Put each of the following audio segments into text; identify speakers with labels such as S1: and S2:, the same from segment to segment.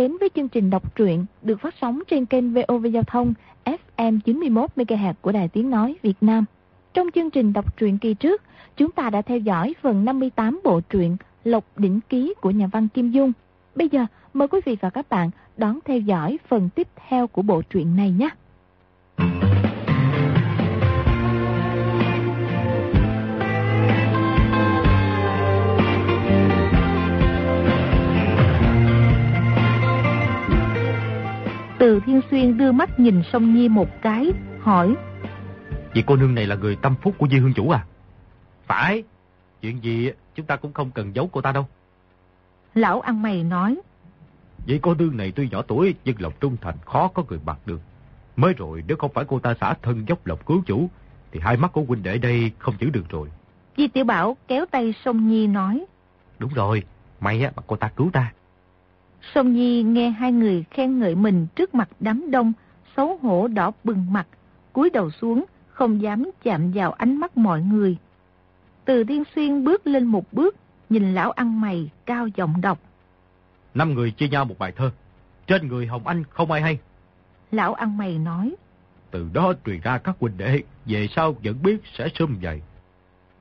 S1: đến với chương trình đọc truyện được phát sóng trên kênh VOV Giao thông FM 91 MHz của Đài Tiếng nói Việt Nam. Trong chương trình đọc truyện kỳ trước, chúng ta đã theo dõi phần 58 bộ truyện Lộc đỉnh ký của nhà văn Kim Dung. Bây giờ mời quý vị và các bạn đón theo dõi phần tiếp theo của bộ truyện này nhé. Từ Thiên Xuyên đưa mắt nhìn Sông Nhi một cái, hỏi.
S2: Vị cô nương này là người tâm phúc của Di Hương Chủ à? Phải, chuyện gì chúng ta cũng không cần giấu cô ta đâu.
S1: Lão ăn mày nói.
S2: Vị cô nương này tuy nhỏ tuổi nhưng lòng trung thành khó có người bạc được. Mới rồi nếu không phải cô ta xả thân dốc lòng cứu chủ thì hai mắt của huynh đệ đây không giữ được rồi.
S1: Di Tiểu Bảo kéo tay Sông Nhi nói.
S2: Đúng rồi, may á mà cô ta cứu ta.
S1: Sông Nhi nghe hai người khen ngợi mình trước mặt đám đông, xấu hổ đỏ bừng mặt, cúi đầu xuống, không dám chạm vào ánh mắt mọi người. Từ Thiên Xuyên bước lên một bước, nhìn lão ăn mày, cao giọng đọc.
S2: Năm người chia nhau một bài thơ, trên người Hồng Anh không ai hay.
S1: Lão ăn mày nói.
S2: Từ đó truyền ra các huynh đệ, về sau vẫn biết sẽ sớm dậy.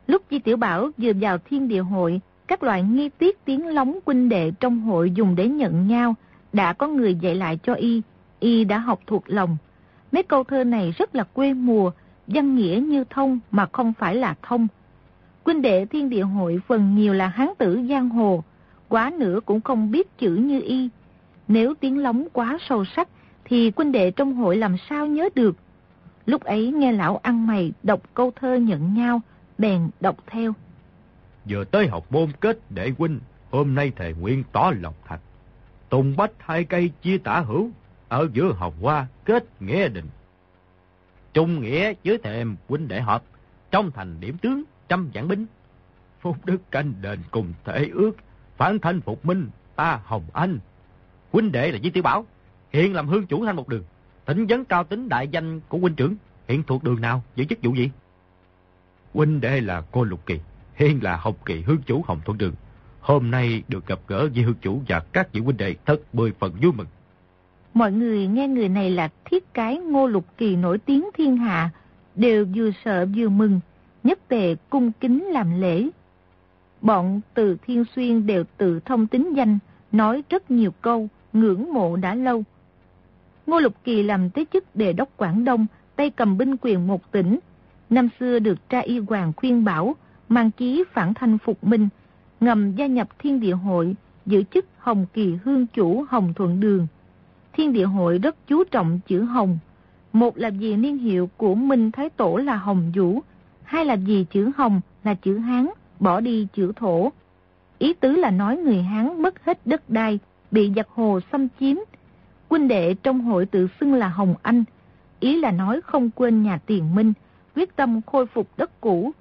S1: Lúc Di Tiểu Bảo vừa vào thiên địa hội, các loại nghi tiết tiếng lóng huynh đệ trong hội dùng để nhận nhau, đã có người dạy lại cho y, y đã học thuộc lòng. Mấy câu thơ này rất là quê mùa, văn nghĩa như thông mà không phải là thông. Huynh đệ thiên địa hội phần nhiều là hán tử giang hồ, quá nữa cũng không biết chữ như y. Nếu tiếng lóng quá sâu sắc, thì huynh đệ trong hội làm sao nhớ được. Lúc ấy nghe lão ăn mày đọc câu thơ nhận nhau, bèn đọc theo.
S2: Vừa tới học môn kết đệ huynh, hôm nay thề nguyện tỏ lòng thành. Tùng bách hai cây chia tả hữu, ở giữa hồng hoa kết nghĩa định. Trung nghĩa dưới thềm huynh đệ hợp, trong thành điểm tướng trăm vạn binh. Phúc đức canh đền cùng thể ước, phản thanh phục minh, ta Hồng Anh. Huynh đệ là Di Tiểu Bảo, hiện làm hương chủ thanh một đường. Thỉnh vấn cao tính đại danh của huynh trưởng, hiện thuộc đường nào, giữ chức vụ gì? Huynh đệ là cô Lục Kỳ, hiện là Hồng Kỳ hương chủ Hồng Thuận Đường. Hôm nay được gặp gỡ với hương chủ và các vị huynh đệ thật mười phần vui mừng.
S1: Mọi người nghe người này là thiết cái ngô lục kỳ nổi tiếng thiên hạ, đều vừa sợ vừa mừng, nhất tề cung kính làm lễ. Bọn từ Thiên Xuyên đều tự thông tính danh, nói rất nhiều câu, ngưỡng mộ đã lâu. Ngô Lục Kỳ làm tới chức đề đốc Quảng Đông, tay cầm binh quyền một tỉnh. Năm xưa được tra y hoàng khuyên bảo, mang chí phản thanh phục minh, ngầm gia nhập thiên địa hội, giữ chức Hồng Kỳ Hương Chủ Hồng Thuận Đường. Thiên địa hội rất chú trọng chữ Hồng. Một là vì niên hiệu của Minh Thái Tổ là Hồng Vũ, hai là vì chữ Hồng là chữ Hán, bỏ đi chữ Thổ. Ý tứ là nói người Hán mất hết đất đai, bị giặc hồ xâm chiếm. Quân đệ trong hội tự xưng là Hồng Anh, ý là nói không quên nhà tiền minh, quyết tâm khôi phục đất cũ.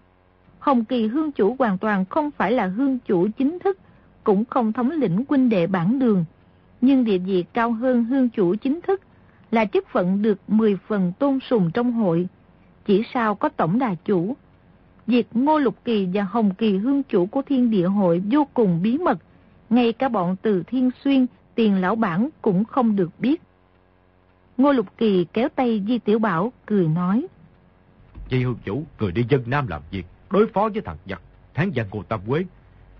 S1: Hồng Kỳ hương chủ hoàn toàn không phải là hương chủ chính thức, cũng không thống lĩnh quân đệ bản đường, nhưng địa vị cao hơn hương chủ chính thức, là chức phận được 10 phần tôn sùng trong hội, chỉ sao có tổng đà chủ. Việc Ngô Lục Kỳ và Hồng Kỳ hương chủ của thiên địa hội vô cùng bí mật, ngay cả bọn từ Thiên Xuyên, tiền lão bản cũng không được biết. Ngô Lục Kỳ kéo tay Di Tiểu Bảo, cười nói.
S2: Di hương chủ, người đi dân Nam làm việc, đối phó với thằng giặc, tháng giặc Ngô Tam Quế.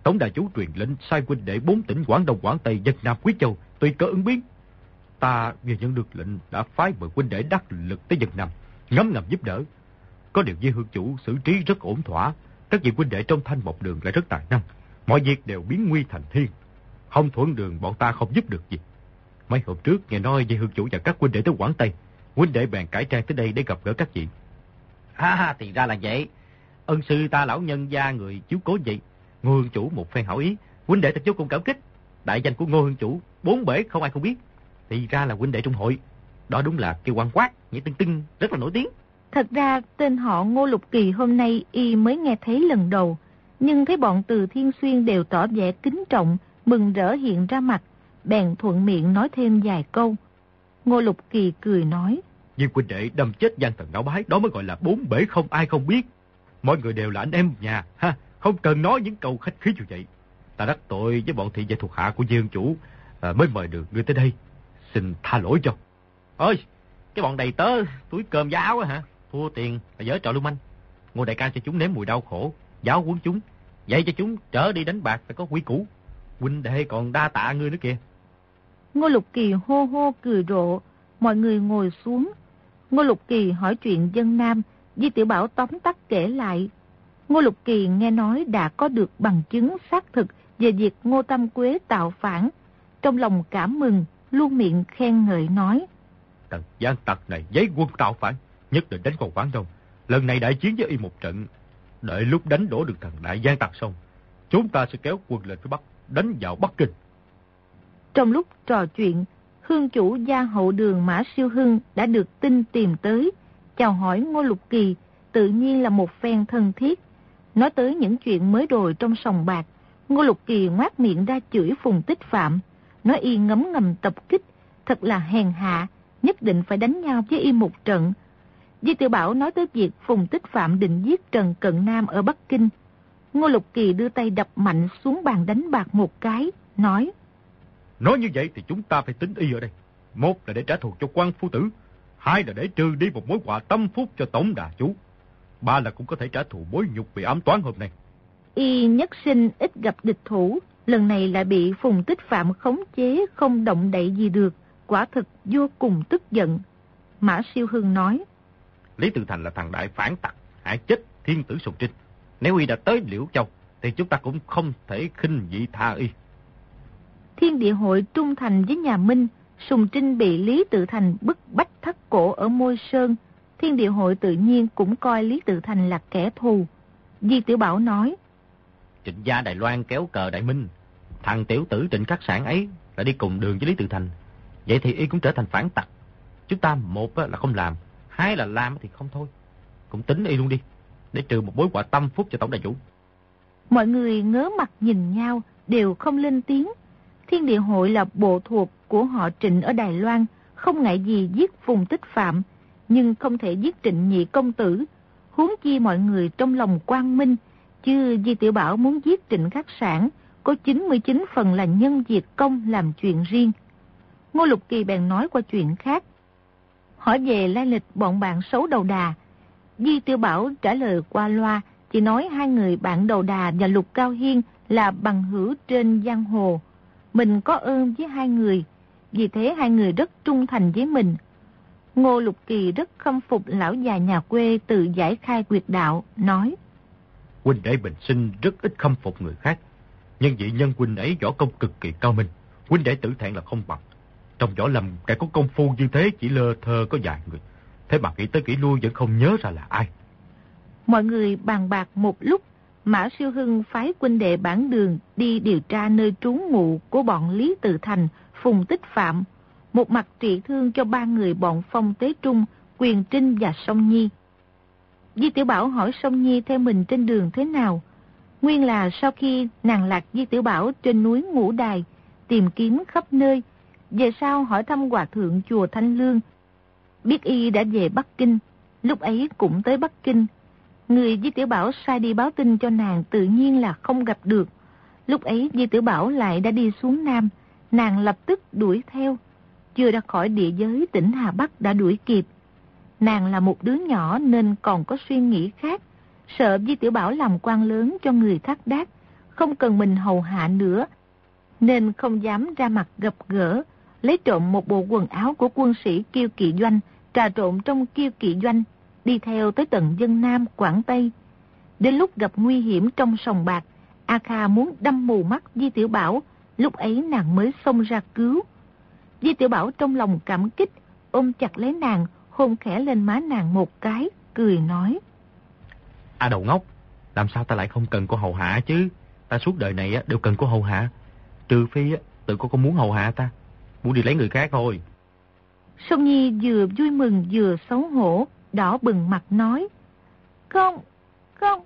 S2: Tổng đại chủ truyền lệnh sai huynh đệ bốn tỉnh Quảng Đông Quảng Tây dân Nam Quý Châu, tùy cơ ứng biến. Ta vừa nhận được lệnh đã phái mời huynh đệ đắc lực tới dân Nam, ngấm ngầm giúp đỡ. Có điều Di hương chủ xử trí rất ổn thỏa, các vị huynh đệ trong thanh một đường lại rất tài năng. Mọi việc đều biến nguy thành thiên. Không thuận đường bọn ta không giúp được gì. Mấy hôm trước nghe nói Di hương chủ và các huynh đệ tới Quảng Tây, huynh đệ bèn cải trang tới đây để gặp gỡ các vị.
S3: À, thì ra là vậy. Ân sư ta lão nhân gia người chiếu cố vậy. Ngô Hương Chủ một phen hảo ý, huynh đệ thật vô cùng cảm kích. Đại danh của Ngô Hương Chủ, bốn bể không ai không biết. Thì ra là huynh đệ trung hội. Đó đúng là kêu quan quát, nghĩa tưng tưng, rất là nổi tiếng.
S1: Thật ra tên họ Ngô Lục Kỳ hôm nay y mới nghe thấy lần đầu, nhưng thấy bọn từ Thiên Xuyên đều tỏ vẻ kính trọng, mừng rỡ hiện ra mặt, bèn thuận miệng nói thêm vài câu. Ngô Lục Kỳ cười nói.
S2: Viên huynh đệ đâm chết gian thần não bái, đó mới gọi là bốn bể không ai không biết. Mọi người đều là anh em nhà, ha, không cần nói những câu khách khí như vậy. Ta đắc tội với bọn thị vệ thuộc hạ của Dương chủ, à, mới mời được ngươi tới đây. Xin tha lỗi cho.
S3: Ôi, cái bọn đầy tớ túi cơm giáo á hả? Thua tiền là giới trò lưu manh. Ngô đại ca cho chúng nếm mùi đau khổ, giáo huấn chúng. Dạy cho chúng trở đi đánh bạc phải có quý củ. Huynh đệ còn đa tạ ngươi nữa kìa.
S1: Ngô Lục Kỳ hô hô cười rộ, mọi người ngồi xuống. Ngô Lục Kỳ hỏi chuyện dân Nam, Di Tiểu Bảo tóm tắt kể lại. Ngô Lục Kỳ nghe nói đã có được bằng chứng xác thực về việc Ngô Tâm Quế tạo phản. Trong lòng cảm mừng, luôn miệng khen ngợi nói.
S2: Tần gian tặc này giấy quân tạo phản, nhất định đánh còn quán đông. Lần này đại chiến với y một trận, đợi lúc đánh đổ được thằng đại gian tặc xong, chúng ta sẽ kéo quân lên phía Bắc, đánh vào Bắc Kinh.
S1: Trong lúc trò chuyện, hương chủ gia hậu đường Mã Siêu Hưng đã được tin tìm tới, chào hỏi Ngô Lục Kỳ, tự nhiên là một phen thân thiết. Nói tới những chuyện mới rồi trong sòng bạc, Ngô Lục Kỳ ngoát miệng ra chửi Phùng Tích Phạm, nói y ngấm ngầm tập kích, thật là hèn hạ, nhất định phải đánh nhau với y một trận. Di Tiểu Bảo nói tới việc Phùng Tích Phạm định giết Trần Cận Nam ở Bắc Kinh. Ngô Lục Kỳ đưa tay đập mạnh xuống bàn đánh bạc một cái, nói
S2: Nói như vậy thì chúng ta phải tính y ở đây. Một là để trả thù cho quan phu tử, hai là để trừ đi một mối họa tâm phúc cho tổng đà chú. Ba là cũng có thể trả thù mối nhục bị ám toán hôm nay.
S1: Y nhất sinh ít gặp địch thủ, lần này lại bị Phùng Tích Phạm khống chế không động đậy gì được, quả thực vô cùng tức giận. Mã Siêu Hưng nói,
S3: Lý Tự Thành là thằng đại phản tặc, hại chết thiên tử Sùng Trinh. Nếu y đã tới Liễu Châu, thì chúng ta cũng không thể khinh dị tha y.
S1: Thiên địa hội trung thành với nhà Minh, Sùng Trinh bị Lý Tự Thành bức bách thắt cổ ở môi sơn. Thiên địa hội tự nhiên cũng coi Lý Tự Thành là kẻ thù. Di Tiểu Bảo nói,
S3: Trịnh gia Đài Loan kéo cờ Đại Minh. Thằng tiểu tử trịnh khắc sản ấy là đi cùng đường với Lý Tự Thành. Vậy thì y cũng trở thành phản tặc. Chúng ta một là không làm, hai là làm thì không thôi. Cũng tính y luôn đi, để trừ một mối quả tâm phúc cho tổng đại chủ.
S1: Mọi người ngớ mặt nhìn nhau, đều không lên tiếng. Thiên địa hội là bộ thuộc của họ trịnh ở Đài Loan, không ngại gì giết vùng Tích Phạm, nhưng không thể giết trịnh nhị công tử. Huống chi mọi người trong lòng quang minh, chứ Di Tiểu Bảo muốn giết trịnh khắc sản, có 99 phần là nhân diệt công làm chuyện riêng. Ngô Lục Kỳ bèn nói qua chuyện khác. Hỏi về lai lịch bọn bạn xấu đầu đà. Di Tiểu Bảo trả lời qua loa, chỉ nói hai người bạn đầu đà và Lục Cao Hiên là bằng hữu trên giang hồ. Mình có ơn với hai người, vì thế hai người rất trung thành với mình. Ngô Lục Kỳ rất khâm phục lão già nhà quê tự giải khai quyệt đạo, nói.
S2: Huynh đệ bình sinh rất ít khâm phục người khác, nhưng vị nhân huynh ấy võ công cực kỳ cao minh, huynh đệ tử thẹn là không bằng. Trong võ lâm kẻ có công phu như thế chỉ lơ thơ có vài người, thế mà nghĩ tới kỹ lui vẫn không nhớ ra là ai.
S1: Mọi người bàn bạc một lúc, Mã Siêu Hưng phái quân đệ bản đường đi điều tra nơi trú ngụ của bọn Lý Tự Thành, Phùng Tích Phạm, một mặt trị thương cho ba người bọn Phong Tế Trung, Quyền Trinh và Song Nhi. Di Tiểu Bảo hỏi Song Nhi theo mình trên đường thế nào. Nguyên là sau khi nàng lạc Di Tiểu Bảo trên núi Ngũ Đài, tìm kiếm khắp nơi, về sau hỏi thăm hòa thượng chùa Thanh Lương. Biết y đã về Bắc Kinh, lúc ấy cũng tới Bắc Kinh. Người Di Tiểu Bảo sai đi báo tin cho nàng tự nhiên là không gặp được. Lúc ấy Di Tiểu Bảo lại đã đi xuống Nam, nàng lập tức đuổi theo. Chưa ra khỏi địa giới tỉnh Hà Bắc đã đuổi kịp. Nàng là một đứa nhỏ nên còn có suy nghĩ khác. Sợ Di Tiểu Bảo làm quan lớn cho người thác đác, không cần mình hầu hạ nữa. Nên không dám ra mặt gặp gỡ, lấy trộm một bộ quần áo của quân sĩ kiêu kỵ doanh, trà trộn trong kiêu kỵ doanh, đi theo tới tận dân Nam, Quảng Tây. Đến lúc gặp nguy hiểm trong sòng bạc, A Kha muốn đâm mù mắt Di Tiểu Bảo, lúc ấy nàng mới xông ra cứu. Di Tiểu Bảo trong lòng cảm kích, ôm chặt lấy nàng, hôn khẽ lên má nàng một cái, cười nói.
S3: À đầu ngốc, làm sao ta lại không cần cô hầu hạ chứ? Ta suốt đời này đều cần cô hầu hạ. Trừ phi tự cô có muốn hầu hạ ta, muốn đi lấy người khác thôi.
S1: Sông Nhi vừa vui mừng vừa xấu hổ, đỏ bừng mặt nói. Không, không,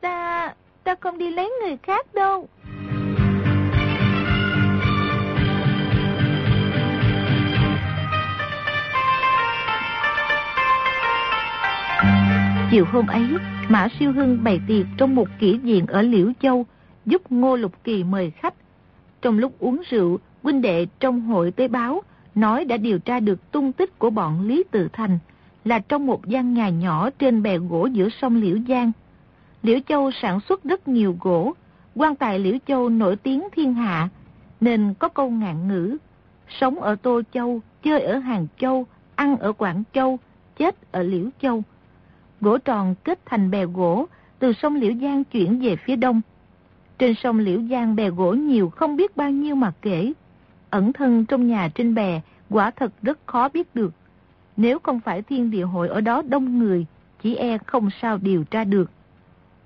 S1: ta, ta không đi lấy người khác đâu. Chiều hôm ấy, Mã Siêu Hưng bày tiệc trong một kỷ diện ở Liễu Châu, giúp Ngô Lục Kỳ mời khách. Trong lúc uống rượu, huynh đệ trong hội tế báo, nói đã điều tra được tung tích của bọn Lý Tự Thành, là trong một gian nhà nhỏ trên bè gỗ giữa sông Liễu Giang. Liễu Châu sản xuất rất nhiều gỗ, quan tài Liễu Châu nổi tiếng thiên hạ, nên có câu ngạn ngữ, sống ở Tô Châu, chơi ở Hàng Châu, ăn ở Quảng Châu, chết ở Liễu Châu. Gỗ tròn kết thành bè gỗ, từ sông Liễu Giang chuyển về phía đông. Trên sông Liễu Giang bè gỗ nhiều không biết bao nhiêu mà kể. Ẩn thân trong nhà trên bè, quả thật rất khó biết được. Nếu không phải thiên địa hội ở đó đông người, chỉ e không sao điều tra được.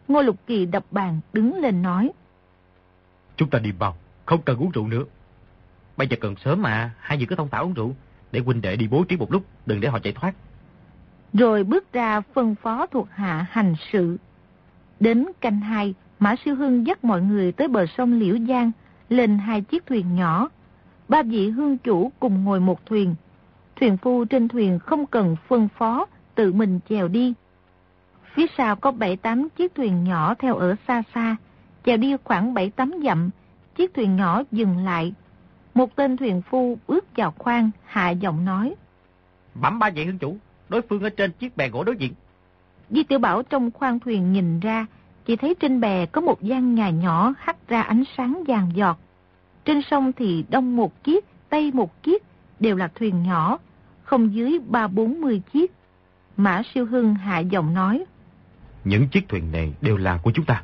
S1: Ngô Lục Kỳ đập bàn đứng lên nói.
S3: Chúng ta đi vào, không cần uống rượu nữa. Bây giờ cần sớm mà, hai người cứ thông thả uống rượu, để huynh đệ đi bố trí một lúc, đừng để họ chạy thoát.
S1: Rồi bước ra phân phó thuộc hạ hành sự. Đến canh hai, Mã Siêu Hưng dắt mọi người tới bờ sông Liễu Giang, lên hai chiếc thuyền nhỏ. Ba vị hương chủ cùng ngồi một thuyền. Thuyền phu trên thuyền không cần phân phó, tự mình chèo đi. Phía sau có bảy tám chiếc thuyền nhỏ theo ở xa xa, chèo đi khoảng bảy tám dặm, chiếc thuyền nhỏ dừng lại. Một tên thuyền phu bước vào khoang, hạ giọng nói.
S3: Bẩm ba vị hương chủ, đối phương ở trên chiếc bè gỗ đối diện.
S1: Di Tiểu Bảo trong khoang thuyền nhìn ra, chỉ thấy trên bè có một gian nhà nhỏ hắt ra ánh sáng vàng giọt. Trên sông thì đông một chiếc, tây một chiếc, đều là thuyền nhỏ, không dưới ba bốn mươi chiếc. Mã Siêu Hưng hạ giọng nói.
S3: Những chiếc thuyền này đều là của chúng ta.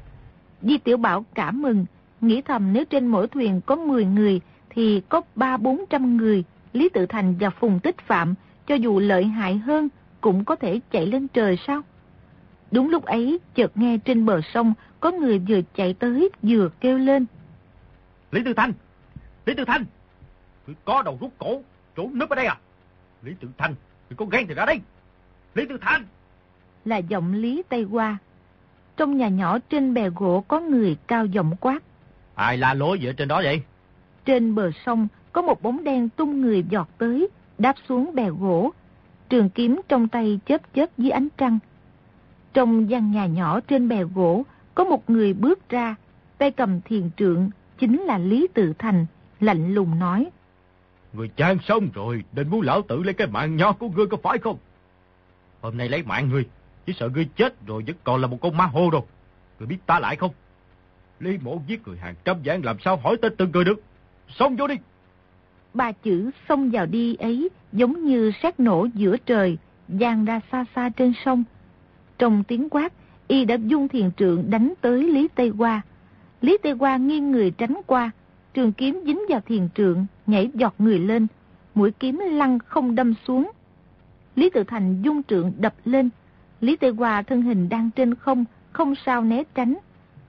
S1: Di Tiểu Bảo cảm mừng, nghĩ thầm nếu trên mỗi thuyền có 10 người thì có ba bốn trăm người, Lý Tự Thành và Phùng Tích Phạm, cho dù lợi hại hơn, cũng có thể chạy lên trời sao? Đúng lúc ấy, chợt nghe trên bờ sông có người vừa chạy tới vừa kêu lên.
S3: Lý Tự Thành! Lý Thành! Người có đầu rút cổ, trốn nước ở đây à? Lý Tự Thành, người có ghen thì ra đây! Lý Tự Thành!
S1: Là giọng Lý Tây Hoa. Trong nhà nhỏ trên bè gỗ có người cao giọng quát.
S3: Ai la lối gì ở trên đó vậy?
S1: Trên bờ sông có một bóng đen tung người giọt tới, đáp xuống bè gỗ. Trường kiếm trong tay chớp chớp dưới ánh trăng. Trong gian nhà nhỏ trên bè gỗ, có một người bước ra, tay cầm thiền trượng, chính là Lý Tự Thành, lạnh lùng nói.
S2: Người chán xong rồi, định muốn lão tử lấy cái mạng nhỏ của ngươi có phải không? Hôm nay lấy mạng ngươi, chỉ sợ ngươi chết rồi vẫn còn là một con ma hô đâu. Ngươi biết ta lại không? Lý mộ giết người hàng trăm vạn làm sao hỏi tên từng người được. Xông vô đi!
S1: Ba chữ xông vào đi ấy giống như xét nổ giữa trời, dàn ra xa xa trên sông. Trong tiếng quát, y đã dung thiền trượng đánh tới Lý Tây Hoa. Lý Tây Hoa nghiêng người tránh qua, trường kiếm dính vào thiền trượng, nhảy giọt người lên, mũi kiếm lăn không đâm xuống. Lý Tự Thành dung trượng đập lên, Lý Tây Hoa thân hình đang trên không, không sao né tránh.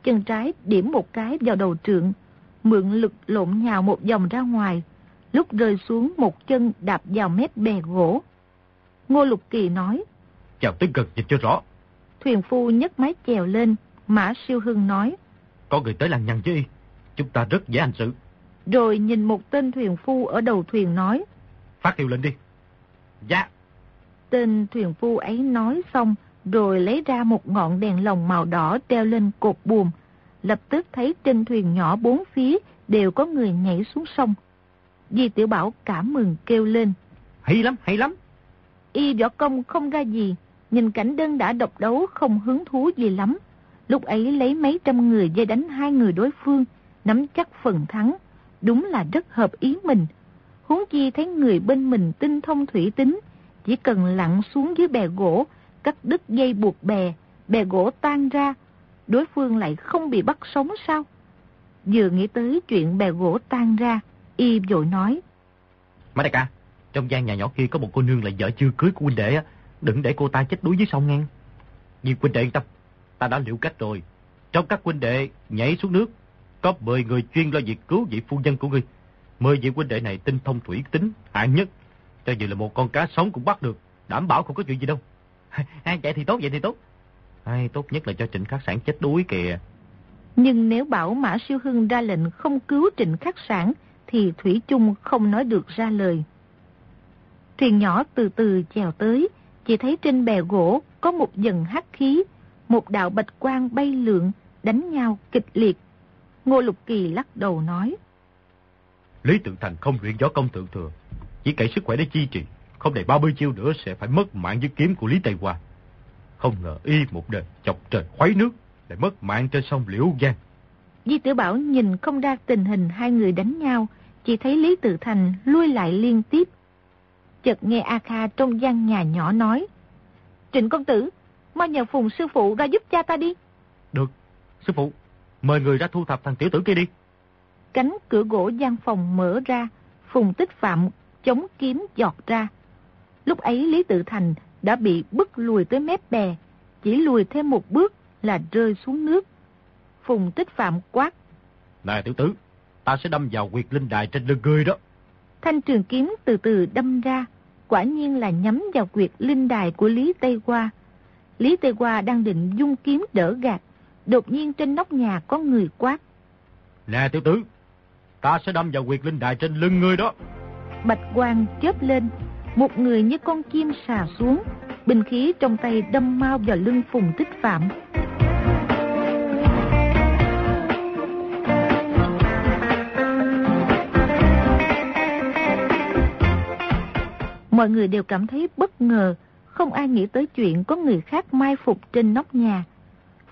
S1: Chân trái điểm một cái vào đầu trượng, mượn lực lộn nhào một vòng ra ngoài, lúc rơi xuống một chân đạp vào mép bè gỗ. Ngô Lục Kỳ nói,
S2: Chào tới gần nhìn cho rõ.
S1: Thuyền phu nhấc mái chèo lên, Mã Siêu Hưng nói,
S2: Có người tới làng nhằn chứ y, chúng ta rất dễ hành sự.
S1: Rồi nhìn một tên thuyền phu ở đầu thuyền nói,
S2: Phát hiệu lệnh đi.
S3: Dạ.
S1: Tên thuyền phu ấy nói xong, rồi lấy ra một ngọn đèn lồng màu đỏ treo lên cột buồm. Lập tức thấy trên thuyền nhỏ bốn phía đều có người nhảy xuống sông. Di Tiểu Bảo cảm mừng kêu lên.
S3: Hay lắm, hay lắm.
S1: Y võ công không ra gì, nhìn cảnh đơn đã độc đấu không hứng thú gì lắm. Lúc ấy lấy mấy trăm người dây đánh hai người đối phương, nắm chắc phần thắng. Đúng là rất hợp ý mình. Huống chi thấy người bên mình tinh thông thủy tính, chỉ cần lặn xuống dưới bè gỗ, cắt đứt dây buộc bè, bè gỗ tan ra, đối phương lại không bị bắt sống sao? Vừa nghĩ tới chuyện bè gỗ tan ra, y vội nói.
S3: Má đại ca, trong gian nhà nhỏ kia có một cô nương là vợ chưa cưới của huynh đệ á, đừng để cô ta chết đuối dưới sông ngang. Nhưng huynh đệ yên tâm, ta đã liệu cách rồi. Trong các huynh đệ nhảy xuống nước, có 10 người chuyên lo việc cứu vị phu nhân của ngươi. 10 vị huynh đệ này tinh thông thủy tính, hạng nhất. Cho dù là một con cá sống cũng bắt được, đảm bảo không có chuyện gì đâu. vậy thì tốt, vậy thì tốt. Ai, tốt nhất là cho Trịnh Khắc Sản chết đuối kìa.
S1: Nhưng nếu bảo Mã Siêu Hưng ra lệnh không cứu Trịnh Khắc Sản, thì Thủy chung không nói được ra lời. Thuyền nhỏ từ từ chèo tới, chỉ thấy trên bè gỗ có một dần hắc khí, một đạo bạch quang bay lượn, đánh nhau kịch liệt. Ngô Lục Kỳ lắc đầu nói.
S2: Lý Tự Thành không luyện gió công tự thừa, chỉ cậy sức khỏe để chi trì, không đầy 30 chiêu nữa sẽ phải mất mạng với kiếm của Lý Tây Hoa. Không ngờ y một đời chọc trời khuấy nước, lại mất mạng trên sông Liễu Giang.
S1: Di Tử Bảo nhìn không ra tình hình hai người đánh nhau, chỉ thấy Lý Tự Thành lui lại liên tiếp. Chợt nghe A Kha trong gian nhà nhỏ nói, Trịnh công tử, mau nhờ Phùng sư phụ ra giúp cha ta đi.
S2: Được, sư phụ, mời người ra thu thập thằng tiểu tử kia đi.
S1: Cánh cửa gỗ gian phòng mở ra, Phùng Tích Phạm chống kiếm giọt ra. Lúc ấy Lý Tự Thành đã bị bức lùi tới mép bè, chỉ lùi thêm một bước là rơi xuống nước. Phùng Tích Phạm quát.
S2: Này tiểu tử, ta sẽ đâm vào quyệt linh đài trên lưng ngươi đó.
S1: Thanh trường kiếm từ từ đâm ra, quả nhiên là nhắm vào quyệt linh đài của Lý Tây Hoa. Lý Tây Hoa đang định dung kiếm đỡ gạt, đột nhiên trên nóc nhà có người quát.
S2: Nè tiểu tử, ta sẽ đâm vào quyệt linh đài trên lưng ngươi đó.
S1: Bạch quang chớp lên, một người như con chim xà xuống, binh khí trong tay đâm mau vào lưng Phùng Tích Phạm. Mọi người đều cảm thấy bất ngờ, không ai nghĩ tới chuyện có người khác mai phục trên nóc nhà.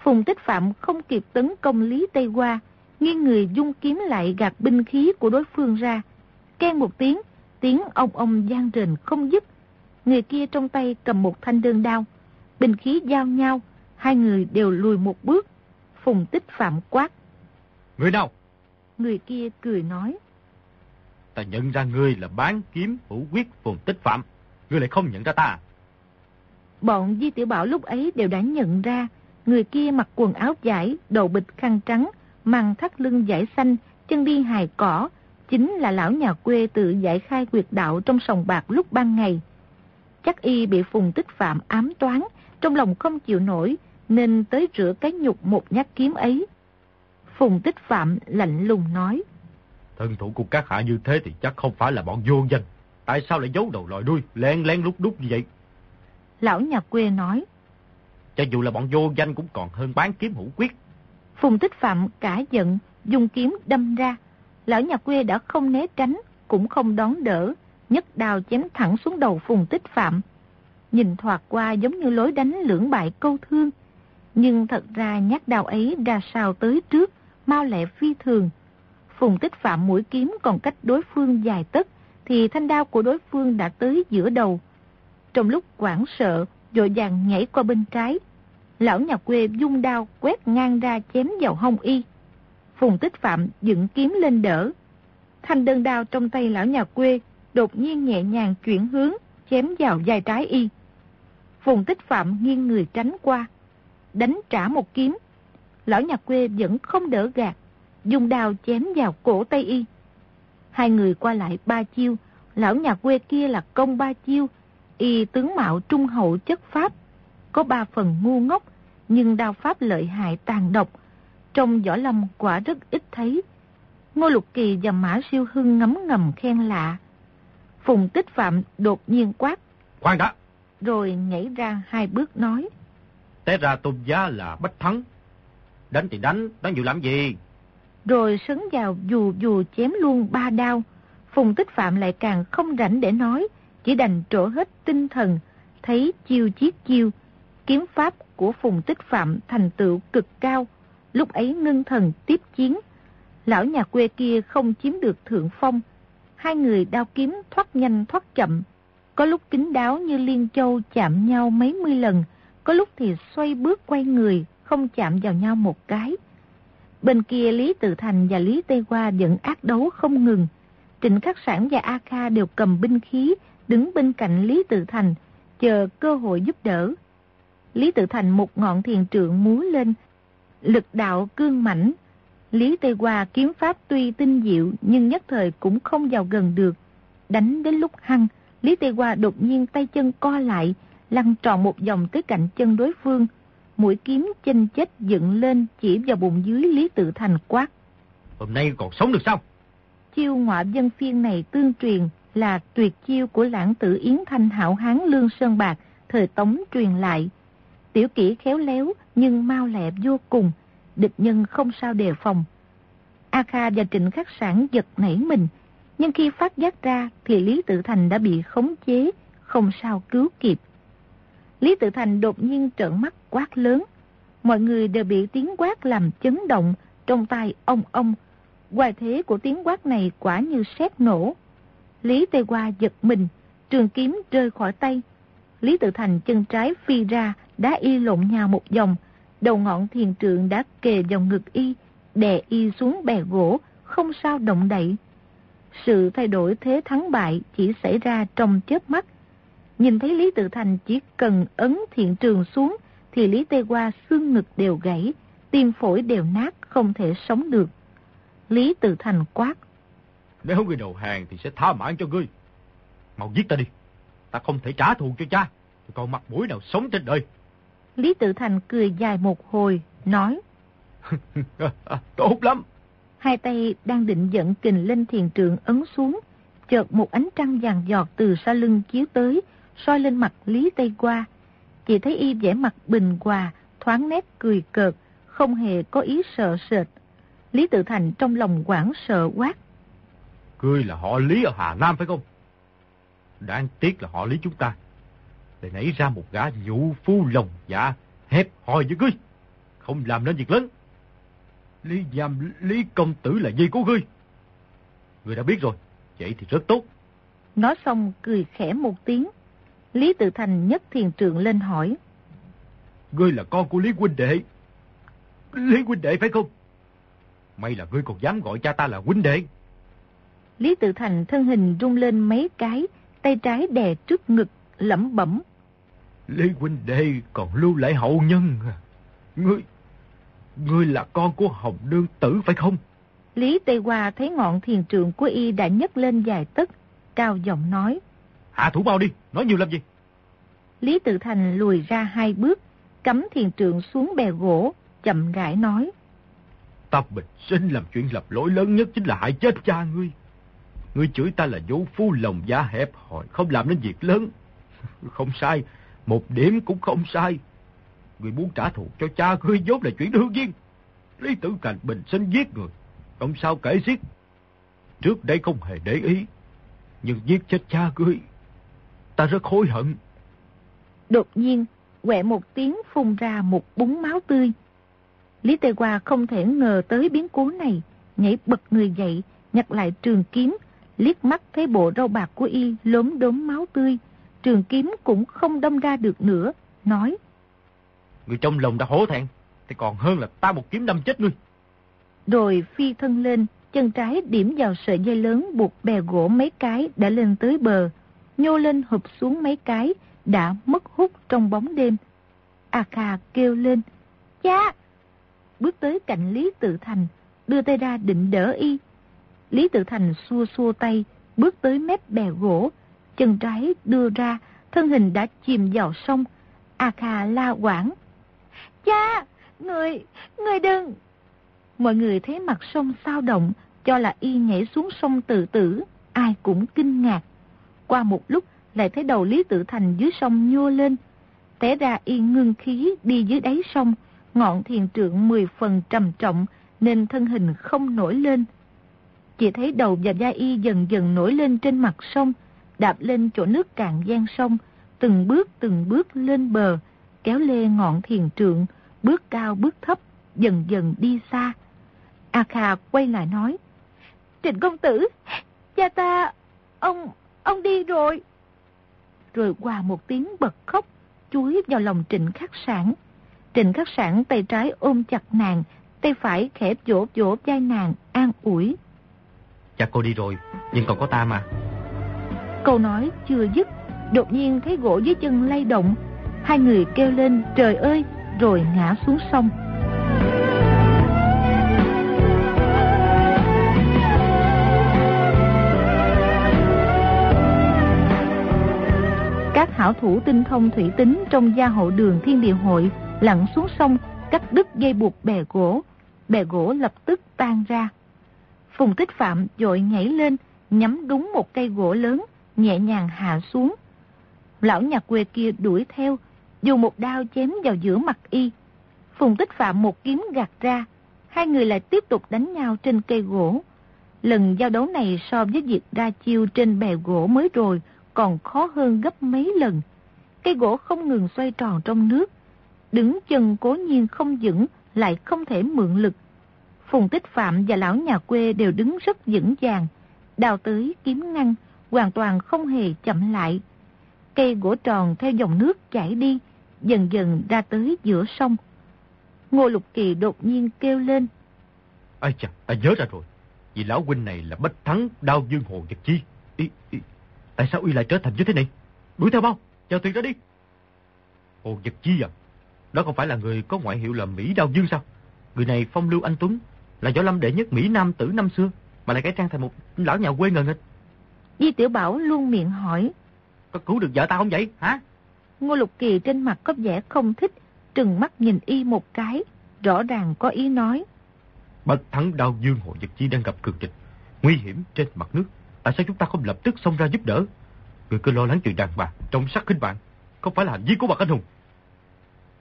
S1: Phùng Tích Phạm không kịp tấn công Lý Tây Hoa, nghiêng người dung kiếm lại gạt binh khí của đối phương ra. Ken một tiếng, tiếng ông ông gian rền không dứt. Người kia trong tay cầm một thanh đơn đao, binh khí giao nhau, hai người đều lùi một bước. Phùng Tích Phạm quát.
S2: Người nào?
S1: Người kia cười nói
S2: ta nhận ra ngươi là bán kiếm hữu quyết phùng tích phạm. Ngươi lại không nhận ra ta.
S1: Bọn Di Tiểu Bảo lúc ấy đều đã nhận ra, người kia mặc quần áo giải, đầu bịch khăn trắng, măng thắt lưng giải xanh, chân đi hài cỏ, chính là lão nhà quê tự giải khai quyệt đạo trong sòng bạc lúc ban ngày. Chắc y bị phùng tích phạm ám toán, trong lòng không chịu nổi, nên tới rửa cái nhục một nhát kiếm ấy. Phùng tích phạm lạnh lùng nói.
S2: Thân thủ của các hạ như thế thì chắc không phải là bọn vô danh. Tại sao lại giấu đầu lòi đuôi, len len lúc đúc như vậy?
S1: Lão nhà quê nói.
S2: Cho dù là bọn vô danh cũng còn hơn bán kiếm hữu quyết.
S1: Phùng Tích Phạm cả giận, dùng kiếm đâm ra. Lão nhà quê đã không né tránh, cũng không đón đỡ, nhất đào chém thẳng xuống đầu Phùng Tích Phạm. Nhìn thoạt qua giống như lối đánh lưỡng bại câu thương. Nhưng thật ra nhát đào ấy ra sao tới trước, mau lẹ phi thường. Phùng tích phạm mũi kiếm còn cách đối phương dài tấc, thì thanh đao của đối phương đã tới giữa đầu. Trong lúc quảng sợ, dội dàng nhảy qua bên trái. Lão nhà quê dung đao quét ngang ra chém vào hông y. Phùng tích phạm dựng kiếm lên đỡ. Thanh đơn đao trong tay lão nhà quê đột nhiên nhẹ nhàng chuyển hướng, chém vào vai trái y. Phùng tích phạm nghiêng người tránh qua, đánh trả một kiếm. Lão nhà quê vẫn không đỡ gạt, dùng đao chém vào cổ tay Y. Hai người qua lại ba chiêu, lão nhà quê kia là công ba chiêu, y tướng mạo trung hậu chất pháp, có ba phần ngu ngốc, nhưng đao pháp lợi hại tàn độc, trong võ lâm quả rất ít thấy. Ngô Lục Kỳ và Mã Siêu Hưng ngấm ngầm khen lạ. Phùng Tích Phạm đột nhiên quát.
S2: Khoan đã!
S1: Rồi nhảy ra hai bước nói.
S2: Té ra tôn giá là bách thắng. Đánh thì đánh, đánh nhiều làm gì?
S1: rồi sấn vào dù dù chém luôn ba đao. Phùng Tích Phạm lại càng không rảnh để nói, chỉ đành trổ hết tinh thần, thấy chiêu chiết chiêu. Kiếm pháp của Phùng Tích Phạm thành tựu cực cao, lúc ấy ngưng thần tiếp chiến. Lão nhà quê kia không chiếm được thượng phong. Hai người đao kiếm thoát nhanh thoát chậm. Có lúc kính đáo như liên châu chạm nhau mấy mươi lần, có lúc thì xoay bước quay người, không chạm vào nhau một cái. Bên kia Lý Tự Thành và Lý Tây Hoa vẫn ác đấu không ngừng. Trịnh Khắc Sản và A Kha đều cầm binh khí, đứng bên cạnh Lý Tự Thành, chờ cơ hội giúp đỡ. Lý Tự Thành một ngọn thiền trượng múa lên, lực đạo cương mãnh. Lý Tây Hoa kiếm pháp tuy tinh diệu nhưng nhất thời cũng không vào gần được. Đánh đến lúc hăng, Lý Tây Hoa đột nhiên tay chân co lại, lăn tròn một vòng tới cạnh chân đối phương, mũi kiếm chênh chết dựng lên chỉ vào bụng dưới Lý Tự Thành quát.
S2: Hôm nay còn sống được sao?
S1: Chiêu ngọa dân phiên này tương truyền là tuyệt chiêu của lãng tử Yến Thanh hảo hán Lương Sơn Bạc, thời Tống truyền lại. Tiểu kỹ khéo léo nhưng mau lẹ vô cùng, địch nhân không sao đề phòng. A Kha và Trịnh Khắc Sản giật nảy mình, Nhưng khi phát giác ra thì Lý Tự Thành đã bị khống chế, không sao cứu kịp. Lý Tự Thành đột nhiên trợn mắt quát lớn. Mọi người đều bị tiếng quát làm chấn động, trong tay ông ông. Hoài thế của tiếng quát này quả như sét nổ. Lý Tây Hoa giật mình, trường kiếm rơi khỏi tay. Lý Tự Thành chân trái phi ra, đá y lộn nhào một vòng. Đầu ngọn thiền trượng đã kề vào ngực y, đè y xuống bè gỗ, không sao động đậy. Sự thay đổi thế thắng bại chỉ xảy ra trong chớp mắt. Nhìn thấy Lý Tự Thành chỉ cần ấn thiện trường xuống thì Lý Tê Hoa xương ngực đều gãy, tim phổi đều nát, không thể sống được. Lý Tự Thành quát.
S2: Nếu người đầu hàng thì sẽ tha mạng cho ngươi. Mau giết ta đi. Ta không thể trả thù cho cha. Còn mặt mũi nào sống trên đời.
S1: Lý Tự Thành cười dài một hồi, nói.
S2: Tốt lắm.
S1: Hai tay đang định dẫn kình lên thiền trượng ấn xuống. Chợt một ánh trăng vàng giọt từ sau lưng chiếu tới, soi lên mặt Lý Tây Qua. Chỉ thấy y vẻ mặt bình hòa, thoáng nét cười cợt, không hề có ý sợ sệt. Lý Tự Thành trong lòng quảng sợ quát.
S2: Ngươi là họ Lý ở Hà Nam phải không? Đáng tiếc là họ Lý chúng ta. Để nảy ra một gã nhụ phu lòng dạ, hẹp hòi với ngươi. Không làm nên việc lớn. Lý Giam, Lý Công Tử là gì của ngươi? Ngươi đã biết rồi, vậy thì rất tốt.
S1: Nói xong cười khẽ một tiếng. Lý Tự Thành nhất thiền trượng lên hỏi.
S2: Ngươi là con của Lý Huynh Đệ. Lý Huynh Đệ phải không? May là ngươi còn dám gọi cha ta là Huynh Đệ.
S1: Lý Tự Thành thân hình rung lên mấy cái, tay trái đè trước ngực, lẩm bẩm.
S2: Lý Huynh Đệ còn lưu lại hậu nhân à? Ngươi, ngươi là con của Hồng Đương Tử phải không?
S1: Lý Tây Hoa thấy ngọn thiền trượng của y đã nhấc lên dài tấc, cao giọng nói.
S2: Hạ thủ bao đi, nói nhiều làm gì?
S1: Lý Tự Thành lùi ra hai bước, cắm thiền trượng xuống bè gỗ, chậm rãi nói.
S2: Ta bình sinh làm chuyện lập lỗi lớn nhất chính là hại chết cha ngươi. Ngươi chửi ta là vũ phu lòng dạ hẹp hòi, không làm nên việc lớn. Không sai, một điểm cũng không sai. người muốn trả thù cho cha ngươi vốn là chuyện đương nhiên. Lý Tử Cảnh bình sinh giết người, không sao kể giết. Trước đây không hề để ý, nhưng giết chết cha ngươi, ta rất hối hận.
S1: Đột nhiên, quẹ một tiếng phun ra một búng máu tươi. Lý Tề Hoa không thể ngờ tới biến cố này, nhảy bật người dậy, nhặt lại trường kiếm, liếc mắt thấy bộ râu bạc của y lốm đốm máu tươi, trường kiếm cũng không đâm ra được nữa, nói.
S2: Người trong lòng đã hổ thẹn, thì còn hơn là ta một kiếm đâm chết ngươi.
S1: Rồi phi thân lên, chân trái điểm vào sợi dây lớn buộc bè gỗ mấy cái đã lên tới bờ, nhô lên hụp xuống mấy cái, đã mất hút trong bóng đêm. A Kha kêu lên, Cha! Bước tới cạnh Lý Tự Thành, đưa tay ra định đỡ y. Lý Tự Thành xua xua tay, bước tới mép bè gỗ, chân trái đưa ra, thân hình đã chìm vào sông. A Kha la quảng. Cha! Người! Người đừng! Mọi người thấy mặt sông sao động, cho là y nhảy xuống sông tự tử, ai cũng kinh ngạc. Qua một lúc, lại thấy đầu Lý Tự Thành dưới sông nhô lên. Té ra y ngưng khí đi dưới đáy sông, ngọn thiền trượng mười phần trầm trọng, nên thân hình không nổi lên. Chỉ thấy đầu và da y dần dần nổi lên trên mặt sông, đạp lên chỗ nước cạn gian sông, từng bước từng bước lên bờ, kéo lê ngọn thiền trượng, bước cao bước thấp, dần dần đi xa. A Kha quay lại nói, Trịnh công tử, cha ta, ông, ông đi rồi. Rồi qua một tiếng bật khóc, chuối vào lòng trịnh khắc sản. Trịnh khắc sản tay trái ôm chặt nàng, tay phải khẽ vỗ vỗ vai nàng, an ủi.
S3: Cha cô đi rồi, nhưng còn có ta mà.
S1: Câu nói chưa dứt, đột nhiên thấy gỗ dưới chân lay động. Hai người kêu lên trời ơi, rồi ngã xuống sông. Các hảo thủ tinh thông thủy tính trong gia hộ đường thiên địa hội lặn xuống sông, cắt đứt dây buộc bè gỗ. Bè gỗ lập tức tan ra. Phùng Tích Phạm dội nhảy lên, nhắm đúng một cây gỗ lớn, nhẹ nhàng hạ xuống. Lão nhà quê kia đuổi theo, dùng một đao chém vào giữa mặt y. Phùng Tích Phạm một kiếm gạt ra, hai người lại tiếp tục đánh nhau trên cây gỗ. Lần giao đấu này so với việc ra chiêu trên bè gỗ mới rồi còn khó hơn gấp mấy lần. Cây gỗ không ngừng xoay tròn trong nước. Đứng chân cố nhiên không vững lại không thể mượn lực. Phùng Tích Phạm và lão nhà quê đều đứng rất vững vàng. Đào tới kiếm ngăn, hoàn toàn không hề chậm lại. Cây gỗ tròn theo dòng nước chảy đi, dần dần ra tới giữa sông. Ngô Lục Kỳ đột nhiên kêu lên.
S2: Ây chà, ta nhớ ra rồi. Vì lão huynh này là bách thắng đao dương hồ Nhật chi. Ý, ý, tại sao y lại trở thành như thế này? Đuổi theo bao, chào thuyền ra đi. Hồ Nhật chi à? Đó không phải là người có ngoại hiệu là Mỹ Đao Dương sao? Người này phong lưu anh Tuấn, là võ lâm đệ nhất Mỹ Nam tử năm xưa, mà lại cải trang thành một lão nhà quê ngờ nghịch.
S1: Di Tiểu Bảo luôn miệng hỏi.
S3: Có cứu được vợ ta không vậy, hả?
S1: Ngô Lục Kỳ trên mặt có vẻ không thích, trừng mắt nhìn y một cái, rõ ràng có ý nói.
S2: Bạch thắng đao dương hộ vật chi đang gặp cường địch, nguy hiểm trên mặt nước. Tại sao chúng ta không lập tức xông ra giúp đỡ? Người cứ lo lắng chuyện đàn bà, trong sắc khinh bạn, không phải là hành vi của bậc anh hùng.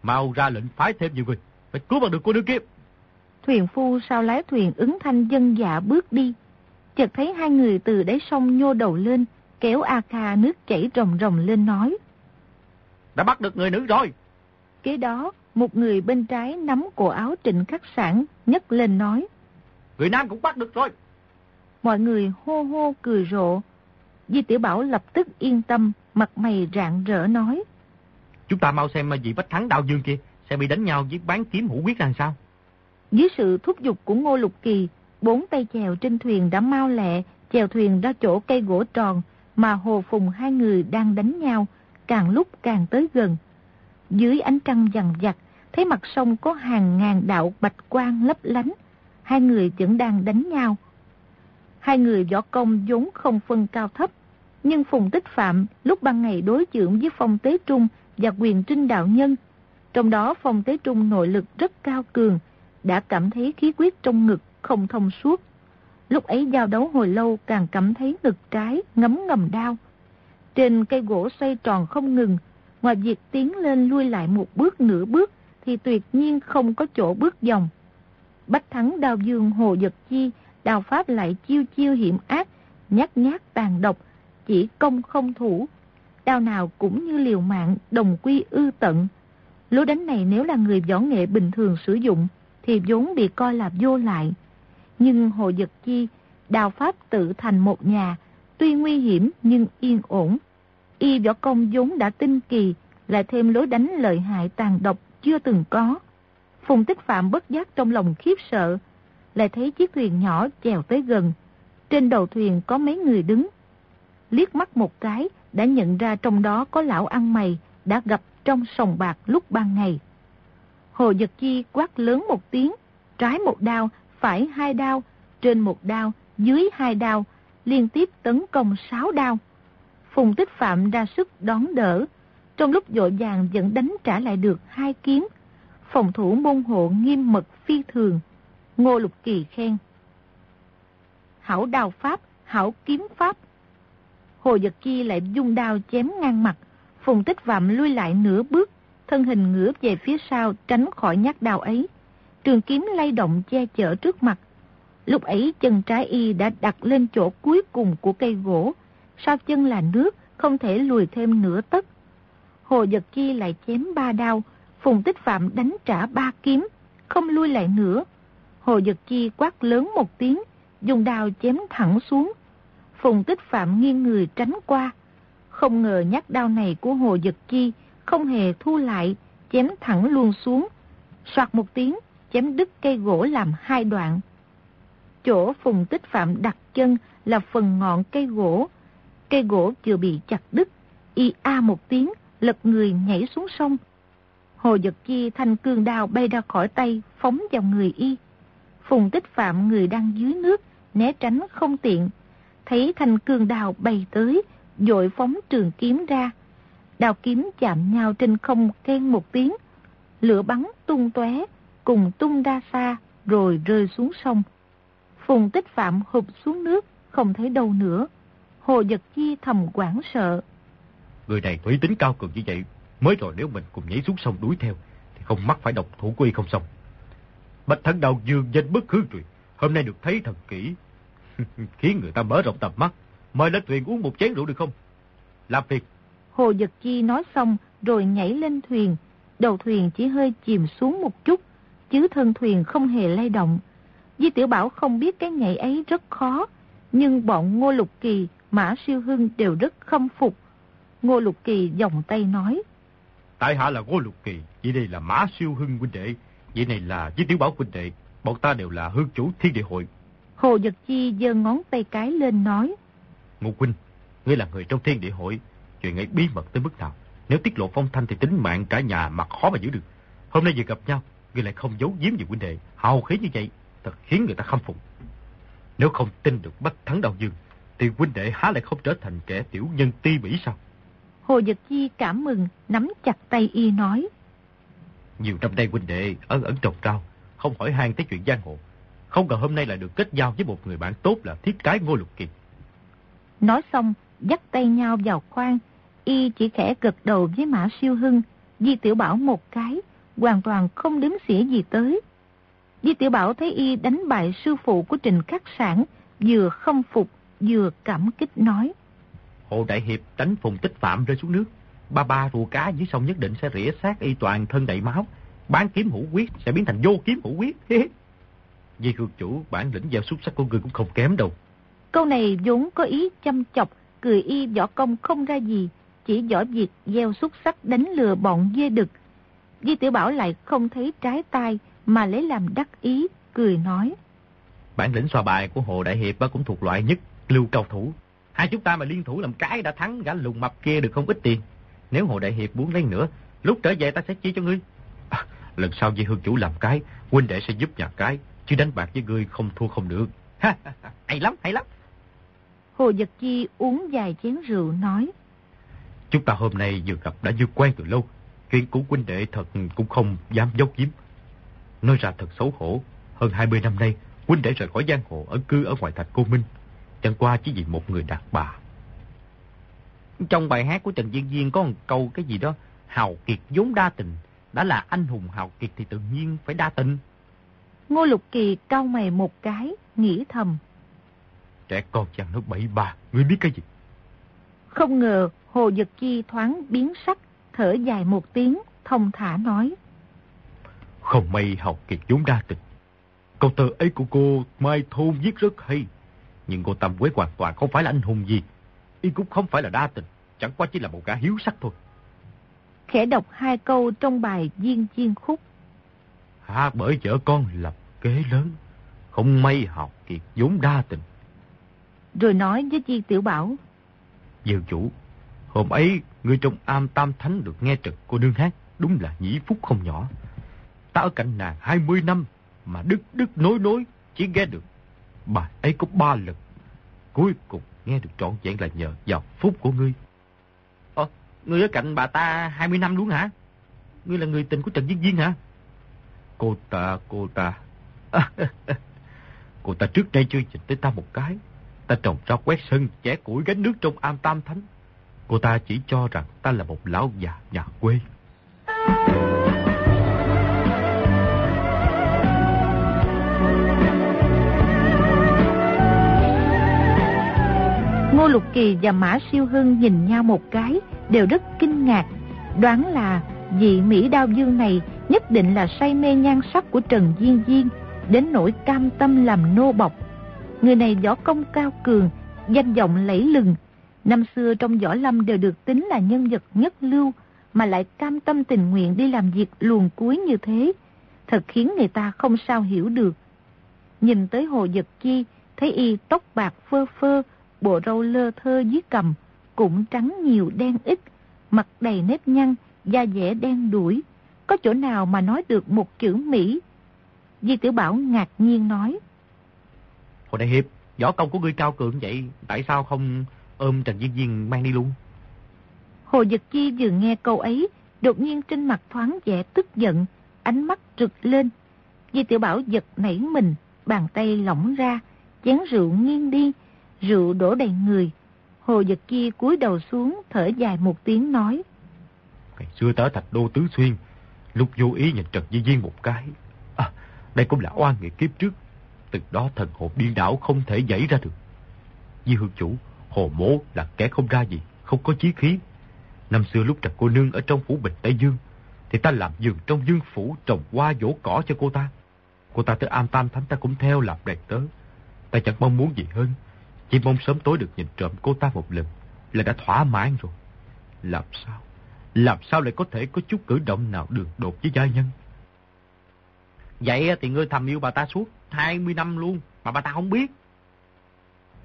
S2: Mau ra lệnh phái thêm nhiều người, phải cứu bằng được cô nương kia.
S1: Thuyền phu sau lái thuyền ứng thanh dân dạ bước đi. Chợt thấy hai người từ đáy sông nhô đầu lên, kéo A Kha nước chảy rồng rồng lên nói.
S3: Đã bắt được người nữ rồi.
S1: Kế đó, một người bên trái nắm cổ áo trịnh khắc sản, nhấc lên nói.
S3: Người nam cũng bắt được rồi.
S1: Mọi người hô hô cười rộ. Di Tiểu Bảo lập tức yên tâm, mặt mày rạng rỡ nói.
S3: Chúng ta mau xem vị bách thắng đạo dương kia sẽ bị đánh nhau với bán kiếm hữu quyết làm sao.
S1: Dưới sự thúc giục của Ngô Lục Kỳ, bốn tay chèo trên thuyền đã mau lẹ, chèo thuyền ra chỗ cây gỗ tròn mà Hồ Phùng hai người đang đánh nhau, càng lúc càng tới gần. Dưới ánh trăng dằn dặt, thấy mặt sông có hàng ngàn đạo bạch quang lấp lánh, hai người vẫn đang đánh nhau. Hai người võ công vốn không phân cao thấp, nhưng Phùng Tích Phạm lúc ban ngày đối chưởng với Phong Tế Trung và quyền trinh đạo nhân. Trong đó Phong Tế Trung nội lực rất cao cường, đã cảm thấy khí quyết trong ngực không thông suốt. Lúc ấy giao đấu hồi lâu càng cảm thấy ngực trái ngấm ngầm đau. Trên cây gỗ xoay tròn không ngừng, ngoài việc tiến lên lui lại một bước nửa bước thì tuyệt nhiên không có chỗ bước dòng. Bách thắng đào dương hồ giật chi, đào pháp lại chiêu chiêu hiểm ác, nhát nhát tàn độc, chỉ công không thủ. Đao nào cũng như liều mạng, đồng quy ư tận. Lối đánh này nếu là người võ nghệ bình thường sử dụng, thì vốn bị coi là vô lại. Nhưng Hồ Dật Chi, đào pháp tự thành một nhà, tuy nguy hiểm nhưng yên ổn. Y võ công vốn đã tinh kỳ, lại thêm lối đánh lợi hại tàn độc chưa từng có. Phùng Tích Phạm bất giác trong lòng khiếp sợ, lại thấy chiếc thuyền nhỏ chèo tới gần. Trên đầu thuyền có mấy người đứng. Liếc mắt một cái, đã nhận ra trong đó có lão ăn mày đã gặp trong sòng bạc lúc ban ngày. Hồ Dật Chi quát lớn một tiếng, trái một đao, phải hai đao, trên một đao, dưới hai đao, liên tiếp tấn công sáu đao. Phùng Tích Phạm ra sức đón đỡ, trong lúc dội vàng vẫn đánh trả lại được hai kiếm. Phòng thủ môn hộ nghiêm mật phi thường. Ngô Lục Kỳ khen. Hảo đào pháp, hảo kiếm pháp. Hồ Giật Chi lại dung đao chém ngang mặt. Phùng Tích Phạm lui lại nửa bước, thân hình ngửa về phía sau tránh khỏi nhát đao ấy. Trường kiếm lay động che chở trước mặt. Lúc ấy chân trái y đã đặt lên chỗ cuối cùng của cây gỗ. Sau chân là nước, không thể lùi thêm nửa tấc. Hồ Giật Chi lại chém ba đao, Phùng Tích Phạm đánh trả ba kiếm, không lui lại nữa. Hồ Giật Chi quát lớn một tiếng, dùng đao chém thẳng xuống. Phùng Tích Phạm nghiêng người tránh qua. Không ngờ nhát đao này của Hồ Giật Chi không hề thu lại, chém thẳng luôn xuống. Soạt một tiếng, chém đứt cây gỗ làm hai đoạn. Chỗ Phùng Tích Phạm đặt chân là phần ngọn cây gỗ. Cây gỗ vừa bị chặt đứt, y a một tiếng, lật người nhảy xuống sông. Hồ Giật Chi thanh cương đao bay ra khỏi tay, phóng vào người y. Phùng Tích Phạm người đang dưới nước, né tránh không tiện. Thấy thanh cương đao bay tới, dội phóng trường kiếm ra. Đào kiếm chạm nhau trên không khen một tiếng. Lửa bắn tung tóe cùng tung ra xa, rồi rơi xuống sông. Phùng Tích Phạm hụp xuống nước, không thấy đâu nữa. Hồ Giật Chi thầm quảng sợ.
S2: Người này thủy tính cao cường như vậy, mới rồi nếu mình cùng nhảy xuống sông đuổi theo, thì không mắc phải độc thủ quy không xong. Bạch Thắng Đào dương danh bất hư truyền, hôm nay được thấy thần kỹ. Khiến người ta mở rộng tầm mắt. Mời lên thuyền uống một chén rượu được không? Làm việc.
S1: Hồ Giật Chi nói xong rồi nhảy lên thuyền. Đầu thuyền chỉ hơi chìm xuống một chút, chứ thân thuyền không hề lay động. Di Tiểu Bảo không biết cái nhảy ấy rất khó, nhưng bọn Ngô Lục Kỳ, Mã Siêu Hưng đều rất khâm phục. Ngô Lục Kỳ vòng tay nói.
S2: Tại hạ là Ngô Lục Kỳ, vị này là Mã Siêu Hưng huynh đệ, vị này là Di Tiểu Bảo huynh đệ, bọn ta đều là hương chủ thiên địa hội.
S1: Hồ Giật Chi giơ ngón tay cái lên nói.
S2: Ngô huynh, ngươi là người trong thiên địa hội, chuyện ấy bí mật tới mức nào? Nếu tiết lộ phong thanh thì tính mạng cả nhà mặt khó mà giữ được. Hôm nay vừa gặp nhau, ngươi lại không giấu giếm gì huynh đệ, hào khí như vậy, thật khiến người ta khâm phục. Nếu không tin được bách thắng đau dương, thì huynh đệ há lại không trở thành kẻ tiểu nhân ti bỉ sao?
S1: Hồ Giật Chi cảm mừng, nắm chặt tay y nói.
S2: Nhiều năm nay huynh đệ ẩn ẩn trồng rau, không hỏi han tới chuyện giang hồ. Không ngờ hôm nay lại được kết giao với một người bạn tốt là thiết cái ngô lục kỳ.
S1: Nói xong, dắt tay nhau vào khoang, y chỉ khẽ gật đầu với Mã Siêu Hưng, Di Tiểu Bảo một cái, hoàn toàn không đếm xỉa gì tới. Di Tiểu Bảo thấy y đánh bại sư phụ của Trình Khắc Sản, vừa không phục, vừa cảm kích nói.
S3: Hồ Đại Hiệp đánh phùng tích phạm rơi xuống nước. Ba ba rùa cá dưới sông nhất định sẽ rỉa xác y toàn thân đầy máu. Bán kiếm hữu quyết sẽ biến thành vô kiếm hữu quyết. Di cương chủ bản lĩnh giao xuất sắc của người cũng không kém đâu.
S1: Câu này vốn có ý chăm chọc, cười y võ công không ra gì, chỉ giỏi việc gieo xuất sắc đánh lừa bọn dê đực. Di Tiểu Bảo lại không thấy trái tai mà lấy làm đắc ý, cười nói.
S3: Bản lĩnh xoa bài của Hồ Đại Hiệp cũng thuộc loại nhất, lưu cao thủ. Hai chúng ta mà liên thủ làm cái đã thắng gã lùng mập kia được không ít tiền. Nếu Hồ Đại Hiệp muốn lấy nữa, lúc trở về ta sẽ chia cho ngươi. À, lần sau Di Hương Chủ làm cái, huynh đệ sẽ giúp nhà cái, chứ đánh bạc với ngươi không thua không được. hay lắm, hay lắm.
S1: Hồ Giật Chi uống vài chén rượu nói.
S2: Chúng ta hôm nay vừa gặp đã như quen từ lâu. Chuyện của huynh đệ thật cũng không dám dốc giếm. Nói ra thật xấu hổ. Hơn 20 năm nay, huynh đệ rời khỏi giang hồ ở cư ở ngoài thành Cô Minh. Chẳng qua chỉ vì một người đàn bà.
S3: Trong bài hát của Trần Duyên Duyên có một câu cái gì đó, hào kiệt vốn đa tình. Đã là anh hùng hào kiệt thì tự nhiên phải đa tình.
S1: Ngô Lục Kỳ cau mày một cái, nghĩ thầm.
S2: Trẻ con chẳng nói bậy bà, ngươi biết cái gì?
S1: Không ngờ Hồ Dật Chi thoáng biến sắc, thở dài một tiếng, thông thả nói.
S2: Không may học kiệt vốn đa tình. Câu thơ ấy của cô Mai Thôn viết rất hay. Nhưng cô Tâm Quế hoàn toàn không phải là anh hùng gì. Y cũng không phải là đa tình. Chẳng qua chỉ là một gã hiếu sắc thôi.
S1: Khẽ đọc hai câu trong bài Duyên Chiên Khúc.
S2: Hát bởi vợ con lập kế lớn. Không may học kiệt vốn đa tình.
S1: Rồi nói với Chi Tiểu Bảo.
S2: Dương chủ, hôm ấy người trong am tam thánh được nghe trực cô nương hát. Đúng là nhĩ phúc không nhỏ. Ta ở cạnh nàng 20 năm mà đứt đứt nối nối chỉ nghe được bà ấy có ba lần. Cuối cùng nghe được trọn vẹn là nhờ vào phúc của ngươi.
S3: Ờ, ngươi ở cạnh bà ta 20 năm luôn hả? Ngươi là người tình của Trần viên viên hả?
S2: Cô ta, cô ta. cô ta trước đây chưa nhìn tới ta một cái. Ta trồng rau quét sân, chẻ củi gánh nước trong am tam thánh. Cô ta chỉ cho rằng ta là một lão già nhà quê.
S1: Ngô Lục Kỳ và Mã Siêu Hưng nhìn nhau một cái, đều rất kinh ngạc. Đoán là vị Mỹ Đao Dương này nhất định là say mê nhan sắc của Trần Diên Diên, đến nỗi cam tâm làm nô bọc. Người này võ công cao cường, danh vọng lẫy lừng. Năm xưa trong võ lâm đều được tính là nhân vật nhất lưu, mà lại cam tâm tình nguyện đi làm việc luồn cuối như thế. Thật khiến người ta không sao hiểu được. Nhìn tới Hồ Giật Chi, thấy y tóc bạc phơ phơ, bộ râu lơ thơ dưới cầm, cũng trắng nhiều đen ít, mặt đầy nếp nhăn, da dẻ đen đuổi. Có chỗ nào mà nói được một chữ Mỹ? Di Tiểu Bảo ngạc nhiên nói.
S3: Hồ Đại Hiệp, võ công của ngươi cao cường vậy, tại sao không ôm Trần Duyên Duyên mang đi luôn?
S1: Hồ Giật Chi vừa nghe câu ấy, đột nhiên trên mặt thoáng vẻ tức giận, ánh mắt rực lên. Di Tiểu Bảo giật nảy mình, bàn tay lỏng ra, chén rượu nghiêng đi, rượu đổ đầy người. Hồ Giật Chi cúi đầu xuống, thở dài một tiếng nói.
S2: Ngày xưa ta thạch đô tứ xuyên, lúc vô ý nhìn Trần Di Viên một cái. À, đây cũng là oan nghiệt kiếp trước. Từ đó thần hồn điên đảo không thể dãy ra được. Di hương chủ, hồ mố là kẻ không ra gì, không có chí khí. Năm xưa lúc gặp cô nương ở trong phủ Bình Tây Dương, thì ta làm giường trong dương phủ trồng hoa vỗ cỏ cho cô ta. Cô ta tới am tam thánh ta cũng theo làm đầy tớ. Ta chẳng mong muốn gì hơn, chỉ mong sớm tối được nhìn trộm cô ta một lần là đã thỏa mãn rồi. Làm sao? Làm sao lại có thể có chút cử động nào đường đột với gia nhân?
S3: Vậy thì ngươi thầm yêu bà ta suốt 20 năm luôn mà bà ta không biết.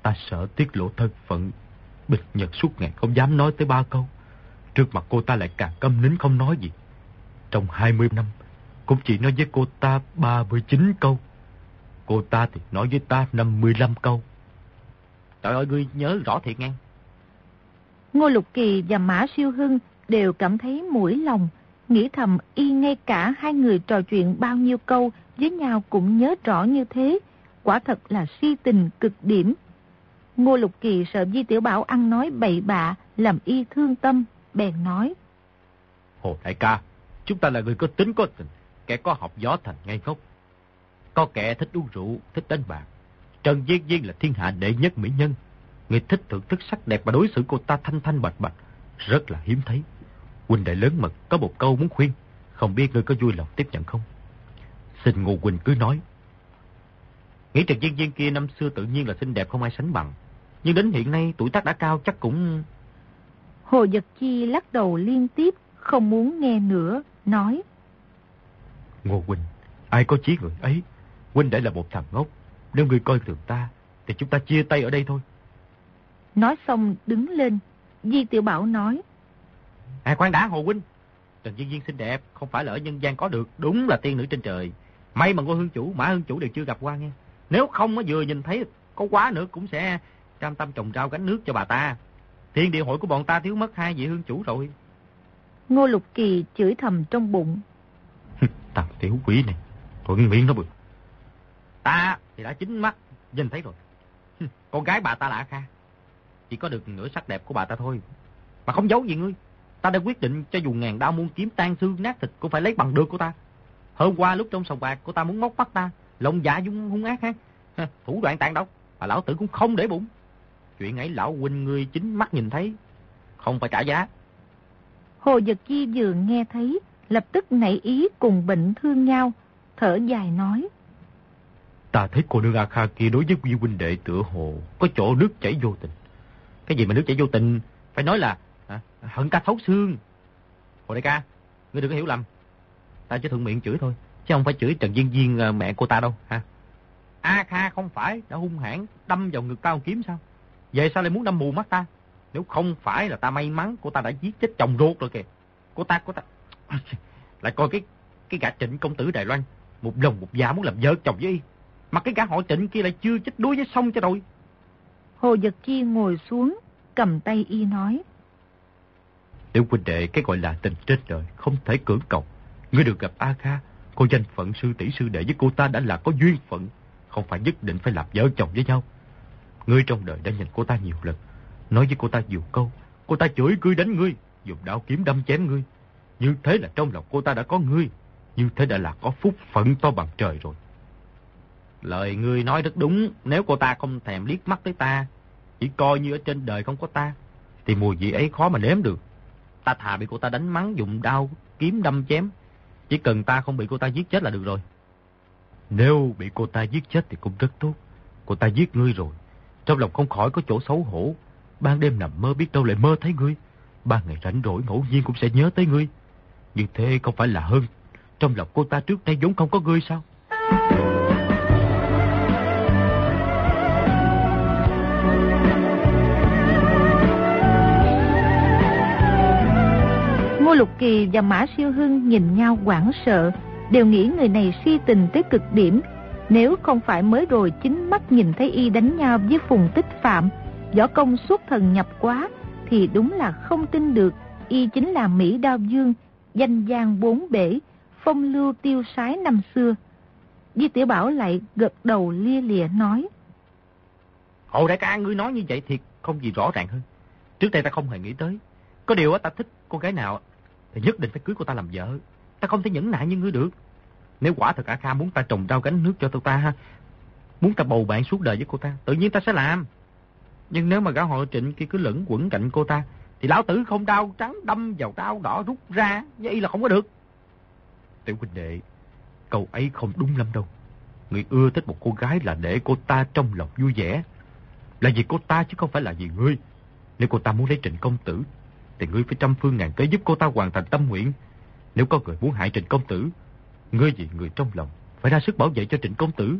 S2: Ta sợ tiết lộ thân phận. Bình Nhật suốt ngày không dám nói tới ba câu. Trước mặt cô ta lại càng câm nín không nói gì. Trong 20 năm, cũng chỉ nói với cô ta 39 câu. Cô ta thì nói với ta 55 câu.
S3: Trời ơi, ngươi nhớ rõ thiệt nghe.
S1: Ngô Lục Kỳ và Mã Siêu Hưng đều cảm thấy mũi lòng, nghĩ thầm y ngay cả hai người trò chuyện bao nhiêu câu với nhau cũng nhớ rõ như thế, quả thật là si tình cực điểm. Ngô Lục Kỳ sợ Di Tiểu Bảo ăn nói bậy bạ, làm y thương tâm, bèn nói.
S2: Hồ đại ca, chúng ta là người có tính có tình, kẻ có học gió thành ngay gốc. Có kẻ thích uống rượu, thích đánh bạc. Trần Duyên Duyên là thiên hạ đệ nhất mỹ nhân. Người thích thưởng thức sắc đẹp và đối xử cô ta thanh thanh bạch bạch. Rất là hiếm thấy. Huynh đệ lớn mật có một câu muốn khuyên. Không biết ngươi có vui lòng tiếp nhận không? Xin Ngô Quỳnh cứ nói. Nghĩ Trần Duyên Duyên kia năm xưa tự nhiên là xinh đẹp không ai sánh bằng. Nhưng đến hiện nay tuổi tác đã cao chắc cũng...
S1: Hồ Giật Chi lắc đầu liên tiếp, không muốn nghe nữa, nói.
S2: Ngô Huynh, ai có chí người ấy? Huynh đã là một thằng ngốc. Nếu người coi thường ta, thì chúng ta chia tay ở đây thôi.
S1: Nói xong đứng lên, Di Tiểu Bảo nói.
S3: À khoan đã Hồ Huynh, Trần Duyên Duyên xinh đẹp, không phải là ở nhân gian có được, đúng là tiên nữ trên trời. May mà ngôi hương chủ, mã hương chủ đều chưa gặp qua nghe. Nếu không vừa nhìn thấy có quá nữa cũng sẽ cam tâm trồng rau gánh nước cho bà ta. Thiên địa hội của bọn ta thiếu mất hai vị hương chủ rồi.
S1: Ngô Lục Kỳ chửi thầm trong bụng.
S2: Thằng tiểu quỷ này, thuận miệng nó bực.
S3: Ta thì đã chính mắt nhìn thấy rồi. Con gái bà ta là Kha. Chỉ có được nửa sắc đẹp của bà ta thôi. Mà không giấu gì ngươi. Ta đã quyết định cho dù ngàn đao muôn kiếm tan xương nát thịt cũng phải lấy bằng được của ta. Hôm qua lúc trong sòng bạc của ta muốn móc bắt ta. Lòng dạ dung hung ác ha. Thủ đoạn tàn độc. Mà lão tử cũng không để bụng. Chuyện ấy lão huynh ngươi chính mắt nhìn thấy. Không phải trả giá.
S1: Hồ Giật Chi vừa nghe thấy, lập tức nảy ý cùng bệnh thương nhau, thở dài nói.
S2: Ta thấy cô nương A Kha kia đối với quy huynh đệ tựa hồ có chỗ nước chảy vô tình.
S3: Cái gì mà nước chảy vô tình? Phải nói là à, hận ca thấu xương. Hồ đại ca, ngươi đừng có hiểu lầm. Ta chỉ thuận miệng chửi thôi, chứ không phải chửi Trần Duyên Duyên à, mẹ cô ta đâu. ha. A Kha không phải đã hung hãn đâm vào ngực tao kiếm sao? Về sao lại muốn đâm mù mắt ta? Nếu không phải là ta may mắn, cô ta đã giết chết chồng ruột rồi kìa. Cô ta, cô ta... Lại coi cái cái gã trịnh công tử Đài Loan, một lòng một dạ muốn làm vợ chồng với y. Mà cái gã họ trịnh kia lại chưa chết đuối với sông cho rồi.
S1: Hồ Giật Chi ngồi xuống, cầm tay y nói.
S2: Tiểu huynh đệ cái gọi là tình trên đời, không thể cưỡng cầu. Ngươi được gặp A Kha, cô danh phận sư tỷ sư đệ với cô ta đã là có duyên phận, không phải nhất định phải làm vợ chồng với nhau. Ngươi trong đời đã nhìn cô ta nhiều lần, nói với cô ta nhiều câu, cô ta chửi ngươi đánh ngươi, dùng đao kiếm đâm chém ngươi. Như thế là trong lòng cô ta đã có ngươi, như thế đã là có phúc phận to bằng trời rồi.
S3: Lời ngươi nói rất đúng, nếu cô ta không thèm liếc mắt tới ta, chỉ coi như ở trên đời không có ta, thì mùi vị ấy khó mà nếm được. Ta thà bị cô ta đánh mắng dùng đao, kiếm đâm chém, chỉ cần ta không bị cô ta giết chết là được rồi.
S2: Nếu bị cô ta giết chết thì cũng rất tốt. Cô ta giết ngươi rồi, trong lòng không khỏi có chỗ xấu hổ. Ban đêm nằm mơ biết đâu lại mơ thấy ngươi. ba ngày rảnh rỗi ngẫu nhiên cũng sẽ nhớ tới ngươi. Như thế không phải là hơn. Trong lòng cô ta trước nay vốn không có ngươi sao?
S1: Ngô Lục Kỳ và Mã Siêu Hưng nhìn nhau quảng sợ, đều nghĩ người này si tình tới cực điểm. Nếu không phải mới rồi chính mắt nhìn thấy y đánh nhau với Phùng Tích Phạm, võ công suốt thần nhập quá, thì đúng là không tin được y chính là Mỹ Đao Dương, danh giang bốn bể, phong lưu tiêu sái năm xưa. Di Tiểu Bảo lại gật đầu lia lịa nói.
S3: Hồ đại ca, ngươi nói như vậy thì không gì rõ ràng hơn. Trước đây ta không hề nghĩ tới. Có điều ta thích cô gái nào thì nhất định phải cưới cô ta làm vợ. Ta không thể nhẫn nại như ngươi được. Nếu quả thật A Kha muốn ta trồng rau gánh nước cho tôi ta ha, muốn ta bầu bạn suốt đời với cô ta, tự nhiên ta sẽ làm. Nhưng nếu mà gã họ trịnh kia cứ lẫn quẩn cạnh cô ta, thì lão tử không đau trắng đâm vào đau đỏ rút ra, vậy là không có được. Tiểu huynh đệ, câu ấy không đúng lắm đâu. Người ưa thích một cô gái là để cô ta trong lòng vui vẻ. Là vì cô ta chứ không phải là vì ngươi. Nếu cô ta muốn lấy trịnh công tử, thì ngươi phải trăm phương ngàn kế giúp cô ta hoàn thành tâm nguyện. Nếu có người muốn hại trịnh công tử, ngươi vì người trong lòng, phải ra sức bảo vệ cho trịnh công tử.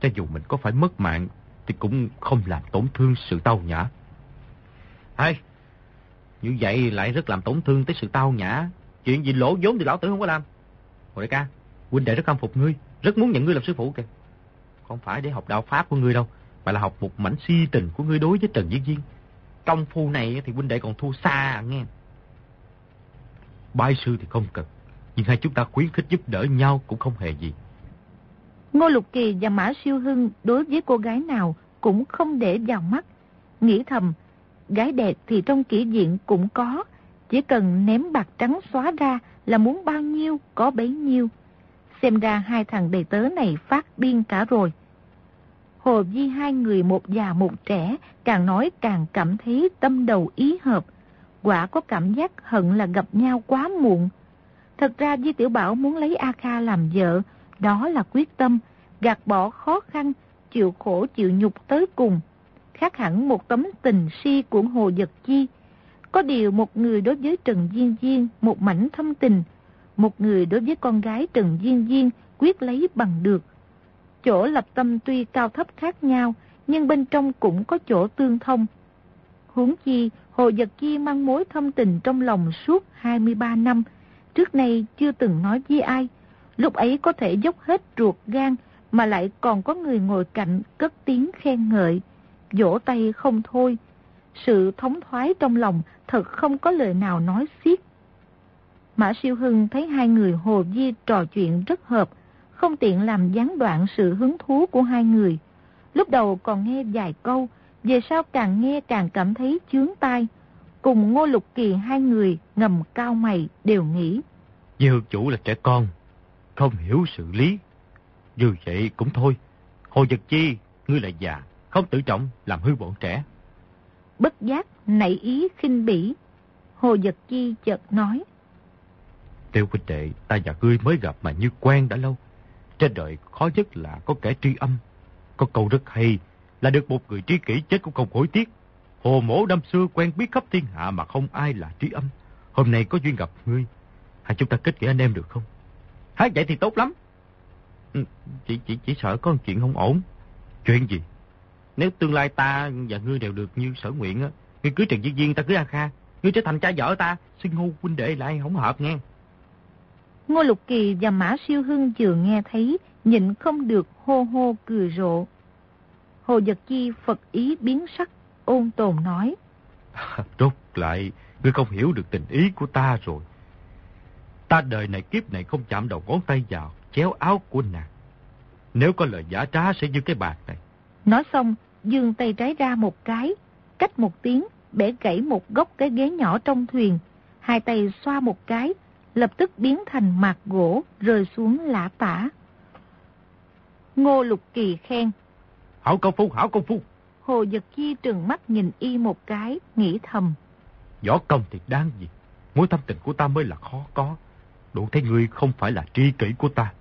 S3: Cho dù mình có phải mất mạng, thì cũng không làm tổn thương sự tao nhã. Hay, như vậy lại rất làm tổn thương tới sự tao nhã. Chuyện gì lỗ vốn thì lão tử không có làm. Hồi đại ca, huynh đệ rất khâm phục ngươi, rất muốn nhận ngươi làm sư phụ kìa. Không phải để học đạo pháp của ngươi đâu, mà là học một mảnh si tình của ngươi đối với Trần Diễn Viên. Trong phu này thì huynh đệ còn thua xa nghe. Bái sư thì không cần, nhưng hai chúng ta khuyến khích giúp đỡ nhau cũng không hề gì.
S1: Ngô Lục Kỳ và Mã Siêu Hưng đối với cô gái nào cũng không để vào mắt. Nghĩ thầm, gái đẹp thì trong kỹ diện cũng có, chỉ cần ném bạc trắng xóa ra là muốn bao nhiêu có bấy nhiêu. Xem ra hai thằng đầy tớ này phát điên cả rồi. Hồ Di hai người một già một trẻ, càng nói càng cảm thấy tâm đầu ý hợp. Quả có cảm giác hận là gặp nhau quá muộn. Thật ra Di Tiểu Bảo muốn lấy A Kha làm vợ, đó là quyết tâm, gạt bỏ khó khăn, chịu khổ chịu nhục tới cùng. Khác hẳn một tấm tình si của Hồ Giật Chi. Có điều một người đối với Trần duyên duyên một mảnh thâm tình, một người đối với con gái Trần duyên duyên quyết lấy bằng được. Chỗ lập tâm tuy cao thấp khác nhau, nhưng bên trong cũng có chỗ tương thông. Huống chi, Hồ Giật Chi mang mối thâm tình trong lòng suốt 23 năm, trước nay chưa từng nói với ai. Lúc ấy có thể dốc hết ruột gan, mà lại còn có người ngồi cạnh cất tiếng khen ngợi, vỗ tay không thôi. Sự thống thoái trong lòng thật không có lời nào nói xiết. Mã Siêu Hưng thấy hai người Hồ Di trò chuyện rất hợp, không tiện làm gián đoạn sự hứng thú của hai người. Lúc đầu còn nghe vài câu, về sau càng nghe càng cảm thấy chướng tai. Cùng Ngô Lục Kỳ hai người ngầm cao mày đều nghĩ.
S2: Dư chủ là trẻ con, không hiểu sự lý. Như vậy cũng thôi. Hồ Giật Chi, ngươi là già, không tự trọng, làm hư bọn trẻ.
S1: Bất giác, nảy ý khinh bỉ. Hồ Giật Chi chợt nói.
S2: Tiêu huynh đệ, ta và ngươi mới gặp mà như quen đã lâu. Trên đời khó nhất là có kẻ tri âm. Có câu rất hay là được một người trí kỷ chết cũng không hối tiếc. Hồ mổ năm xưa quen biết khắp thiên hạ mà không ai là trí âm. Hôm nay có duyên gặp ngươi. Hai chúng ta kết nghĩa anh em được không?
S3: Hả vậy thì tốt lắm.
S2: Ừ, chỉ, chỉ, chỉ sợ có chuyện không ổn. Chuyện gì?
S3: Nếu tương lai ta và ngươi đều được như sở nguyện á, ngươi cưới Trần Duyên Duyên ta cưới A Kha, ngươi trở thành cha vợ ta, xưng hô huynh đệ lại không hợp nghe.
S1: Ngô Lục Kỳ và Mã Siêu Hưng vừa nghe thấy, nhịn không được hô hô cười rộ. Hồ Giật Chi Phật ý biến sắc, ôn tồn nói.
S2: Rốt lại, ngươi không hiểu được tình ý của ta rồi. Ta đời này kiếp này không chạm đầu ngón tay vào, chéo áo của nàng. Nếu có lời giả trá sẽ như cái bạc này.
S1: Nói xong, dương tay trái ra một cái, cách một tiếng, bẻ gãy một gốc cái ghế nhỏ trong thuyền. Hai tay xoa một cái, lập tức biến thành mạc gỗ rơi xuống lã tả. Ngô Lục Kỳ khen.
S2: Hảo công phu, hảo công phu.
S1: Hồ Giật Chi trừng mắt nhìn y một cái, nghĩ thầm.
S2: Võ công thì đáng gì, mối thâm tình của ta mới là khó có. Đủ thấy ngươi không phải là tri kỷ của ta.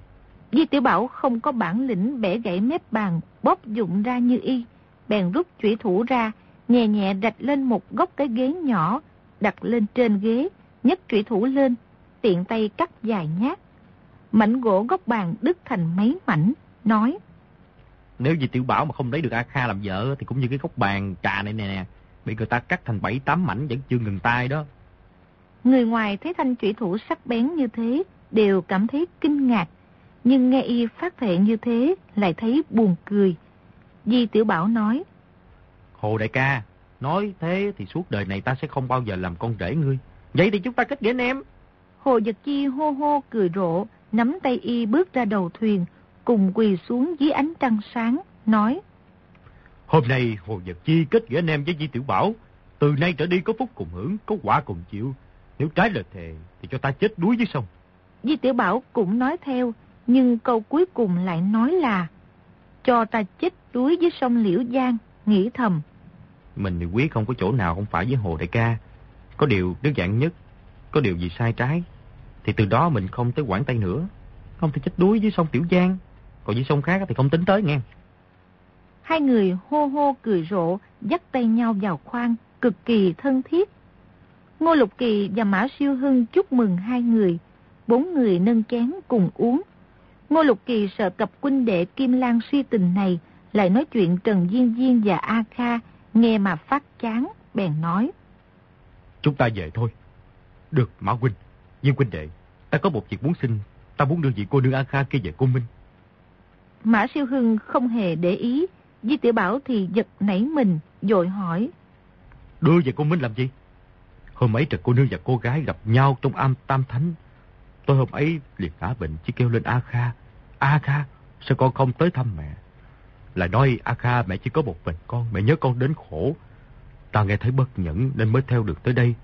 S1: Di Tiểu Bảo không có bản lĩnh bẻ gãy mép bàn, bóp dụng ra như y. Bèn rút chủy thủ ra, nhẹ nhẹ rạch lên một góc cái ghế nhỏ, đặt lên trên ghế, nhấc chủy thủ lên, tiện tay cắt dài nhát. Mảnh gỗ góc bàn đứt thành mấy mảnh, nói.
S3: Nếu Di Tiểu Bảo mà không lấy được A Kha làm vợ thì cũng như cái góc bàn trà này nè, nè bị người ta cắt thành bảy tám mảnh vẫn chưa ngừng tay đó.
S1: Người ngoài thấy thanh chủy thủ sắc bén như thế đều cảm thấy kinh ngạc, nhưng nghe y phát thệ như thế lại thấy buồn cười. Di Tiểu Bảo nói.
S3: Hồ đại ca, nói thế thì suốt đời này ta sẽ không bao giờ làm con rể ngươi. Vậy thì chúng ta kết nghĩa anh em.
S1: Hồ Giật Chi hô hô cười rộ, nắm tay y bước ra đầu thuyền, cùng quỳ xuống dưới ánh trăng sáng, nói.
S2: Hôm nay Hồ Giật Chi kết nghĩa anh em với Di Tiểu Bảo. Từ nay trở đi có phúc cùng hưởng, có quả cùng chịu. Nếu trái lời thề thì cho ta chết đuối dưới sông.
S1: Di Tiểu Bảo cũng nói theo, nhưng câu cuối cùng lại nói là cho ta chết đuối dưới sông Liễu Giang, nghĩ thầm.
S3: Mình quyết không có chỗ nào không phải với Hồ Đại ca. Có điều đơn giản nhất, có điều gì sai trái, thì từ đó mình không tới Quảng Tây nữa. Không thể chết đuối dưới sông Tiểu Giang, còn dưới sông khác thì không tính tới nghe.
S1: Hai người hô hô cười rộ, dắt tay nhau vào khoang, cực kỳ thân thiết. Ngô Lục Kỳ và Mã Siêu Hưng chúc mừng hai người. Bốn người nâng chén cùng uống. Ngô Lục Kỳ sợ cặp huynh đệ Kim Lan suy tình này lại nói chuyện Trần Diên Diên và A Kha, nghe mà phát chán, bèn nói.
S2: Chúng ta về thôi. Được, Mã Huynh, Diên huynh đệ, ta có một việc muốn xin, ta muốn đưa vị cô nương A Kha kia về cô Minh.
S1: Mã Siêu Hưng không hề để ý, Di Tiểu Bảo thì giật nảy mình, dội hỏi.
S2: Đưa về cô Minh làm gì? Hôm ấy trật cô nương và cô gái gặp nhau trong am tam thánh. Tôi hôm ấy liền ngã bệnh chỉ kêu lên A Kha. A Kha, sao con không tới thăm mẹ? Lại nói A Kha mẹ chỉ có một mình con, mẹ nhớ con đến khổ. Ta nghe thấy bất nhẫn nên mới theo được tới đây.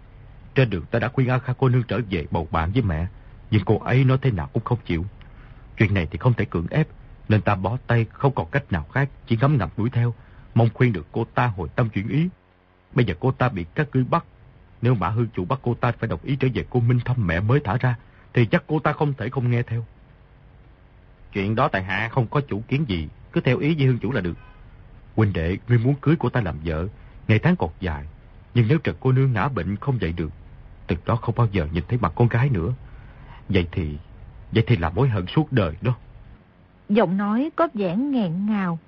S2: Trên đường ta đã khuyên A Kha cô nương trở về bầu bạn với mẹ. Nhưng cô ấy nói thế nào cũng không chịu. Chuyện này thì không thể cưỡng ép. Nên ta bỏ tay không còn cách nào khác, chỉ ngấm ngầm đuổi theo. Mong khuyên được cô ta hồi tâm chuyển ý. Bây giờ cô ta bị các ngươi bắt. Nếu Mã Hương chủ bắt cô ta phải đồng ý trở về cô Minh thăm mẹ mới thả ra, thì chắc cô ta không thể không nghe theo.
S3: Chuyện đó tại hạ không có chủ kiến gì, cứ theo ý với Hương chủ là được.
S2: Huynh đệ, ngươi muốn cưới cô ta làm vợ, ngày tháng còn dài. Nhưng nếu Trần cô nương ngã bệnh không dậy được, từ đó không bao giờ nhìn thấy mặt con gái nữa. Vậy thì, vậy thì là mối hận suốt đời đó.
S1: Giọng nói có vẻ nghẹn ngào.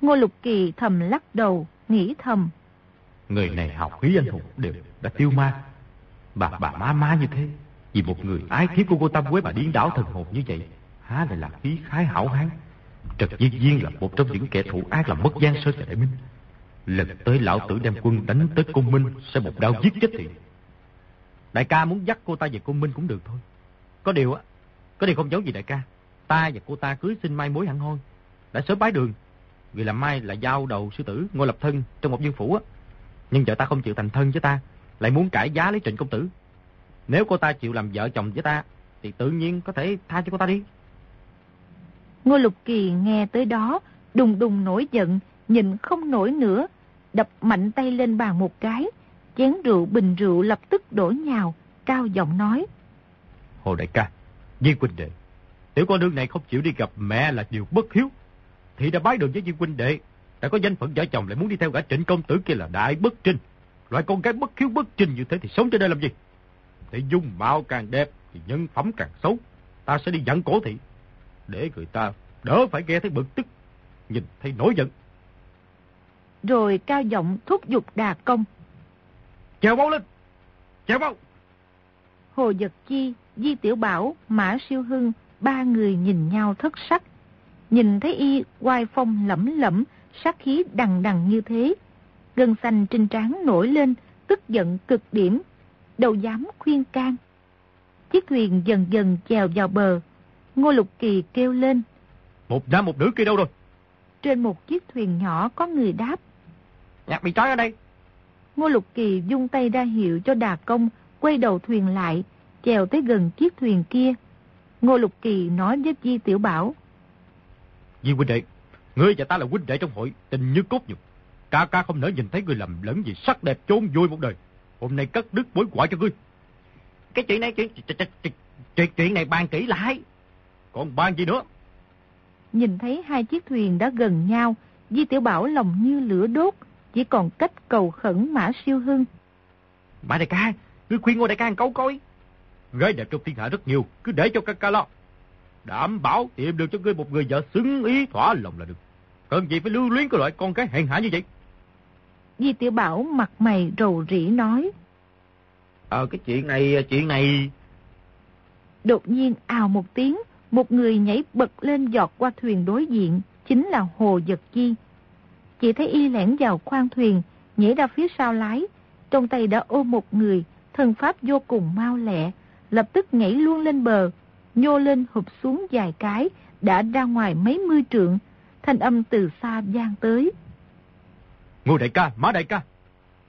S1: Ngô Lục Kỳ thầm lắc đầu, nghĩ thầm.
S2: Người này học khí anh hùng đều đã tiêu ma. Bà bà má má như thế, vì một người ái thiếp của cô Tâm với bà điên đảo thần hồn như vậy, há lại là khí khái hảo hán. Trật Diên viên là một trong những kẻ thủ ác làm mất Giang Sơn và Đại Minh. Lần tới lão tử đem quân đánh tới công Minh sẽ một đao giết chết thì.
S3: Đại ca muốn dắt cô ta về công Minh cũng được thôi. Có điều á, có điều không giấu gì đại ca. Ta và cô ta cưới xin mai mối hẳn hoi. Đã sớm bái đường. Vì làm mai là giao đầu sư tử, ngôi lập thân trong một dương phủ á. Nhưng vợ ta không chịu thành thân với ta, lại muốn cải giá lấy trịnh công tử. Nếu cô ta chịu làm vợ chồng với ta, thì tự nhiên có thể tha cho cô ta đi.
S1: Ngô Lục Kỳ nghe tới đó, đùng đùng nổi giận, nhìn không nổi nữa, đập mạnh tay lên bàn một cái. Chén rượu bình rượu lập tức đổ nhào, cao giọng nói.
S2: Hồ đại ca, Viên huynh đệ, tiểu con đương này không chịu đi gặp mẹ là điều bất hiếu. Thì đã bái đường với Viên huynh đệ, đã có danh phận vợ chồng lại muốn đi theo gã trịnh công tử kia là đại bất trinh. Loại con gái bất hiếu bất trinh như thế thì sống trên đây làm gì? Để dung mạo càng đẹp thì nhân phẩm càng xấu. Ta sẽ đi dẫn cổ thị. Để người ta đỡ phải nghe thấy bực tức. Nhìn thấy nổi giận.
S1: Rồi cao giọng thúc giục đà công.
S2: Chèo bao lên! Chèo bao!
S1: Hồ Giật Chi, Di Tiểu Bảo, Mã Siêu Hưng, ba người nhìn nhau thất sắc. Nhìn thấy y quai phong lẫm lẫm, sát khí đằng đằng như thế. Gân xanh trên trán nổi lên, tức giận cực điểm, đâu dám khuyên can. Chiếc thuyền dần dần chèo vào bờ. Ngô Lục Kỳ kêu lên.
S2: Một nam một nữ kia đâu rồi?
S1: Trên một chiếc thuyền nhỏ có người đáp.
S3: Nhạc bị trói ở đây.
S1: Ngô Lục Kỳ dung tay ra hiệu cho đà công, quay đầu thuyền lại, chèo tới gần chiếc thuyền kia. Ngô Lục Kỳ nói với Di Tiểu Bảo.
S2: Di huynh đệ, ngươi và ta là huynh đệ trong hội, tình như cốt nhục. Ca ca không nỡ nhìn thấy ngươi lầm lẫn gì sắc đẹp chôn vui một đời. Hôm nay cắt đứt mối quả cho ngươi.
S3: Cái chuyện này, chuyện, chuyện, chuyện này bàn kỹ lại.
S2: Còn bàn gì nữa?
S1: Nhìn thấy hai chiếc thuyền đã gần nhau, Di Tiểu Bảo lòng như lửa đốt, chỉ còn cách cầu khẩn Mã Siêu Hưng.
S3: Mã đại ca, cứ khuyên ngôi đại ca câu coi.
S2: Gái đẹp trong thiên hạ rất nhiều, cứ để cho ca ca lo. Đảm bảo tìm được cho ngươi một người vợ xứng ý thỏa lòng là được. Cần gì phải lưu luyến cái loại con cái hèn hạ như vậy?
S1: Di Tiểu Bảo mặt mày rầu rĩ nói.
S3: Ờ, cái chuyện này, chuyện này...
S1: Đột nhiên ào một tiếng, một người nhảy bật lên giọt qua thuyền đối diện, chính là Hồ Giật Chi. Chỉ thấy y lẻn vào khoang thuyền, nhảy ra phía sau lái, trong tay đã ôm một người, thân pháp vô cùng mau lẹ, lập tức nhảy luôn lên bờ, nhô lên hụp xuống vài cái, đã ra ngoài mấy mươi trượng, thanh âm từ xa vang tới.
S2: Ngô đại ca, Mã đại ca,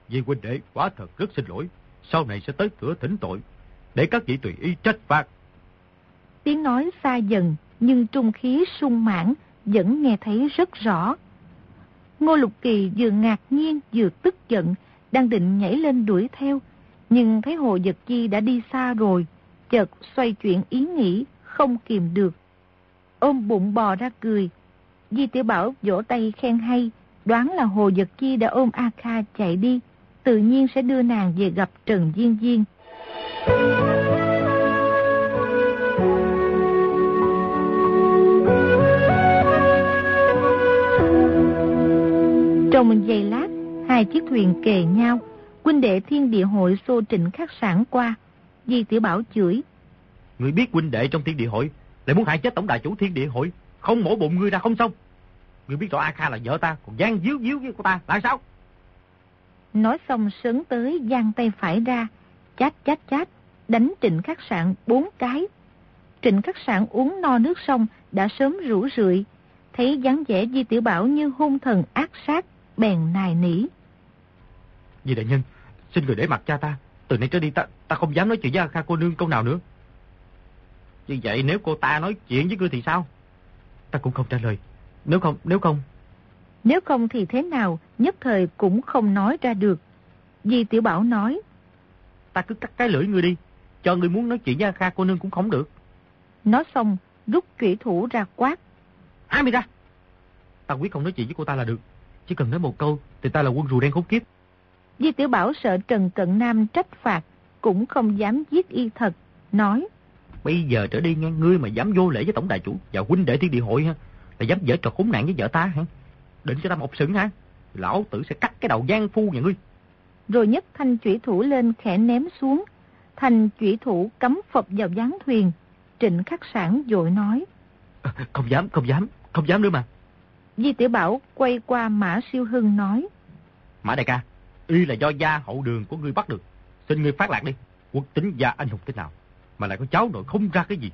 S2: vì huynh đệ quả thật rất xin lỗi, sau này sẽ tới cửa thỉnh tội, để các vị tùy ý trách phạt.
S1: Tiếng nói xa dần, nhưng trung khí sung mãn, vẫn nghe thấy rất rõ. Ngô Lục Kỳ vừa ngạc nhiên vừa tức giận, đang định nhảy lên đuổi theo, nhưng thấy Hồ Giật Chi đã đi xa rồi, chợt xoay chuyển ý nghĩ, không kìm được. Ôm bụng bò ra cười, Di Tiểu Bảo vỗ tay khen hay, đoán là Hồ Giật Chi đã ôm A Kha chạy đi, tự nhiên sẽ đưa nàng về gặp Trần Diên Diên. Trong giây lát, hai chiếc thuyền kề nhau, huynh đệ thiên địa hội xô trịnh khắc sản qua. Di Tiểu Bảo chửi.
S2: Người biết huynh đệ trong thiên địa hội, lại muốn hại chết tổng đại chủ thiên địa hội, không mổ bụng ngươi ra không xong. Ngươi biết rõ A Kha là vợ ta, còn gian díu díu với cô ta, tại sao?
S1: Nói xong sớn tới giang tay phải ra, chát chát chát, đánh trịnh khắc sạn bốn cái. Trịnh khắc sạn uống no nước xong đã sớm rủ rượi, thấy dáng vẻ Di Tiểu Bảo như hung thần ác sát, bèn nài nỉ.
S2: Di đại nhân, xin người để mặt cha ta, từ nay trở đi ta ta không dám nói chuyện với A Kha cô nương câu nào nữa. Như vậy nếu cô ta nói chuyện với ngươi thì sao? Ta cũng không trả lời. Nếu không, nếu không...
S1: Nếu không thì thế nào, nhất thời cũng không nói ra được. Di Tiểu Bảo nói.
S2: Ta cứ cắt cái lưỡi ngươi đi, cho ngươi muốn nói chuyện với A Kha cô nương cũng không được.
S1: Nói xong, rút trụy thủ ra quát.
S2: Hai mày ra! Ta quyết không nói chuyện với cô ta là được. Chỉ cần nói một câu thì ta là quân rùa đen khốn kiếp.
S1: Di Tiểu Bảo sợ Trần Cận Nam trách phạt, cũng không dám giết y thật, nói.
S2: Bây giờ trở đi nghe ngươi mà dám vô lễ với tổng đại chủ và huynh đệ thiên địa hội ha, là dám dở trò khốn nạn với vợ ta hả? Định cho ta một sừng hả? Lão tử sẽ cắt cái đầu gian phu nhà ngươi.
S1: Rồi nhấc thanh chủy thủ lên khẽ ném xuống. Thanh chủy thủ cắm phập vào gián thuyền. Trịnh khắc sản dội nói.
S2: À, không dám, không dám, không dám nữa mà.
S1: Di Tiểu Bảo quay qua Mã Siêu Hưng nói.
S2: Mã đại ca, y là do gia hậu đường của ngươi bắt được. Xin ngươi phát lạc đi. Quốc tính gia anh hùng thế nào? Mà lại có cháu nội không ra cái gì.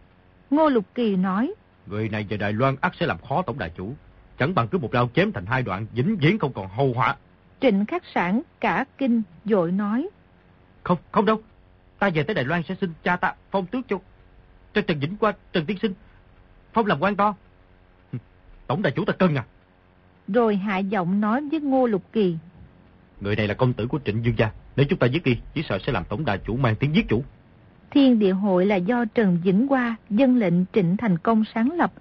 S1: Ngô Lục Kỳ nói.
S2: Người này về Đài Loan ắt sẽ làm khó tổng đại chủ. Chẳng bằng cứ một đao chém thành hai đoạn, vĩnh viễn không còn hầu họa.
S1: Trịnh khắc sản cả kinh, dội nói.
S2: Không, không đâu. Ta về tới Đài Loan sẽ xin cha ta phong tước cho, cho Trần Vĩnh qua Trần Tiên Sinh. Phong làm quan to. Tổng đại chủ ta cân à.
S1: Rồi hạ giọng nói với Ngô Lục Kỳ.
S2: Người này là công tử của Trịnh Dương Gia. Nếu chúng ta giết đi, chỉ sợ sẽ làm tổng đà chủ mang tiếng giết chủ.
S1: Thiên địa hội là do Trần Vĩnh Hoa dân lệnh Trịnh Thành Công sáng lập.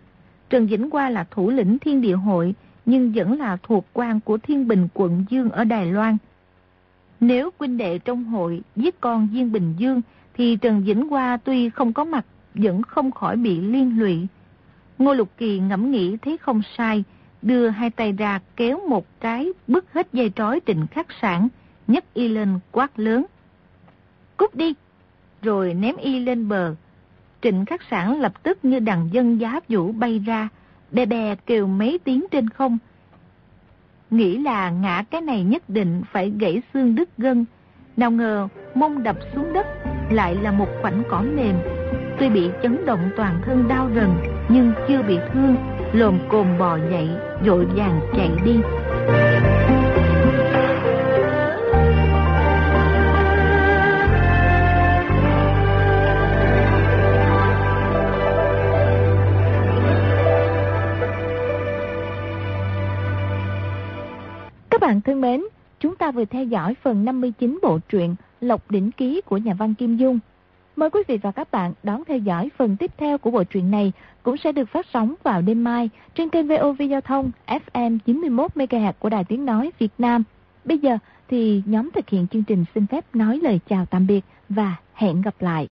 S1: Trần Vĩnh Hoa là thủ lĩnh thiên địa hội, nhưng vẫn là thuộc quan của Thiên Bình quận Dương ở Đài Loan. Nếu huynh đệ trong hội giết con Diên Bình Dương, thì Trần Vĩnh Hoa tuy không có mặt, vẫn không khỏi bị liên lụy. Ngô Lục Kỳ ngẫm nghĩ thấy không sai, đưa hai tay ra kéo một cái, bứt hết dây trói trịnh khắc sản, nhấc y lên quát lớn. Cút đi! Rồi ném y lên bờ. Trịnh khắc sản lập tức như đằng dân giá vũ bay ra, bè bè kêu mấy tiếng trên không. Nghĩ là ngã cái này nhất định phải gãy xương đứt gân. Nào ngờ mông đập xuống đất lại là một khoảnh cỏ mềm. Tuy bị chấn động toàn thân đau rần nhưng chưa bị thương, lồm cồm bò dậy, dội vàng chạy đi. Các bạn thân mến, chúng ta vừa theo dõi phần 59 bộ truyện Lộc Đỉnh Ký của nhà văn Kim Dung. Mời quý vị và các bạn đón theo dõi phần tiếp theo của bộ truyện này cũng sẽ được phát sóng vào đêm mai trên kênh VOV Giao thông FM 91MHz của Đài Tiếng Nói Việt Nam. Bây giờ thì nhóm thực hiện chương trình xin phép nói lời chào tạm biệt và hẹn gặp lại.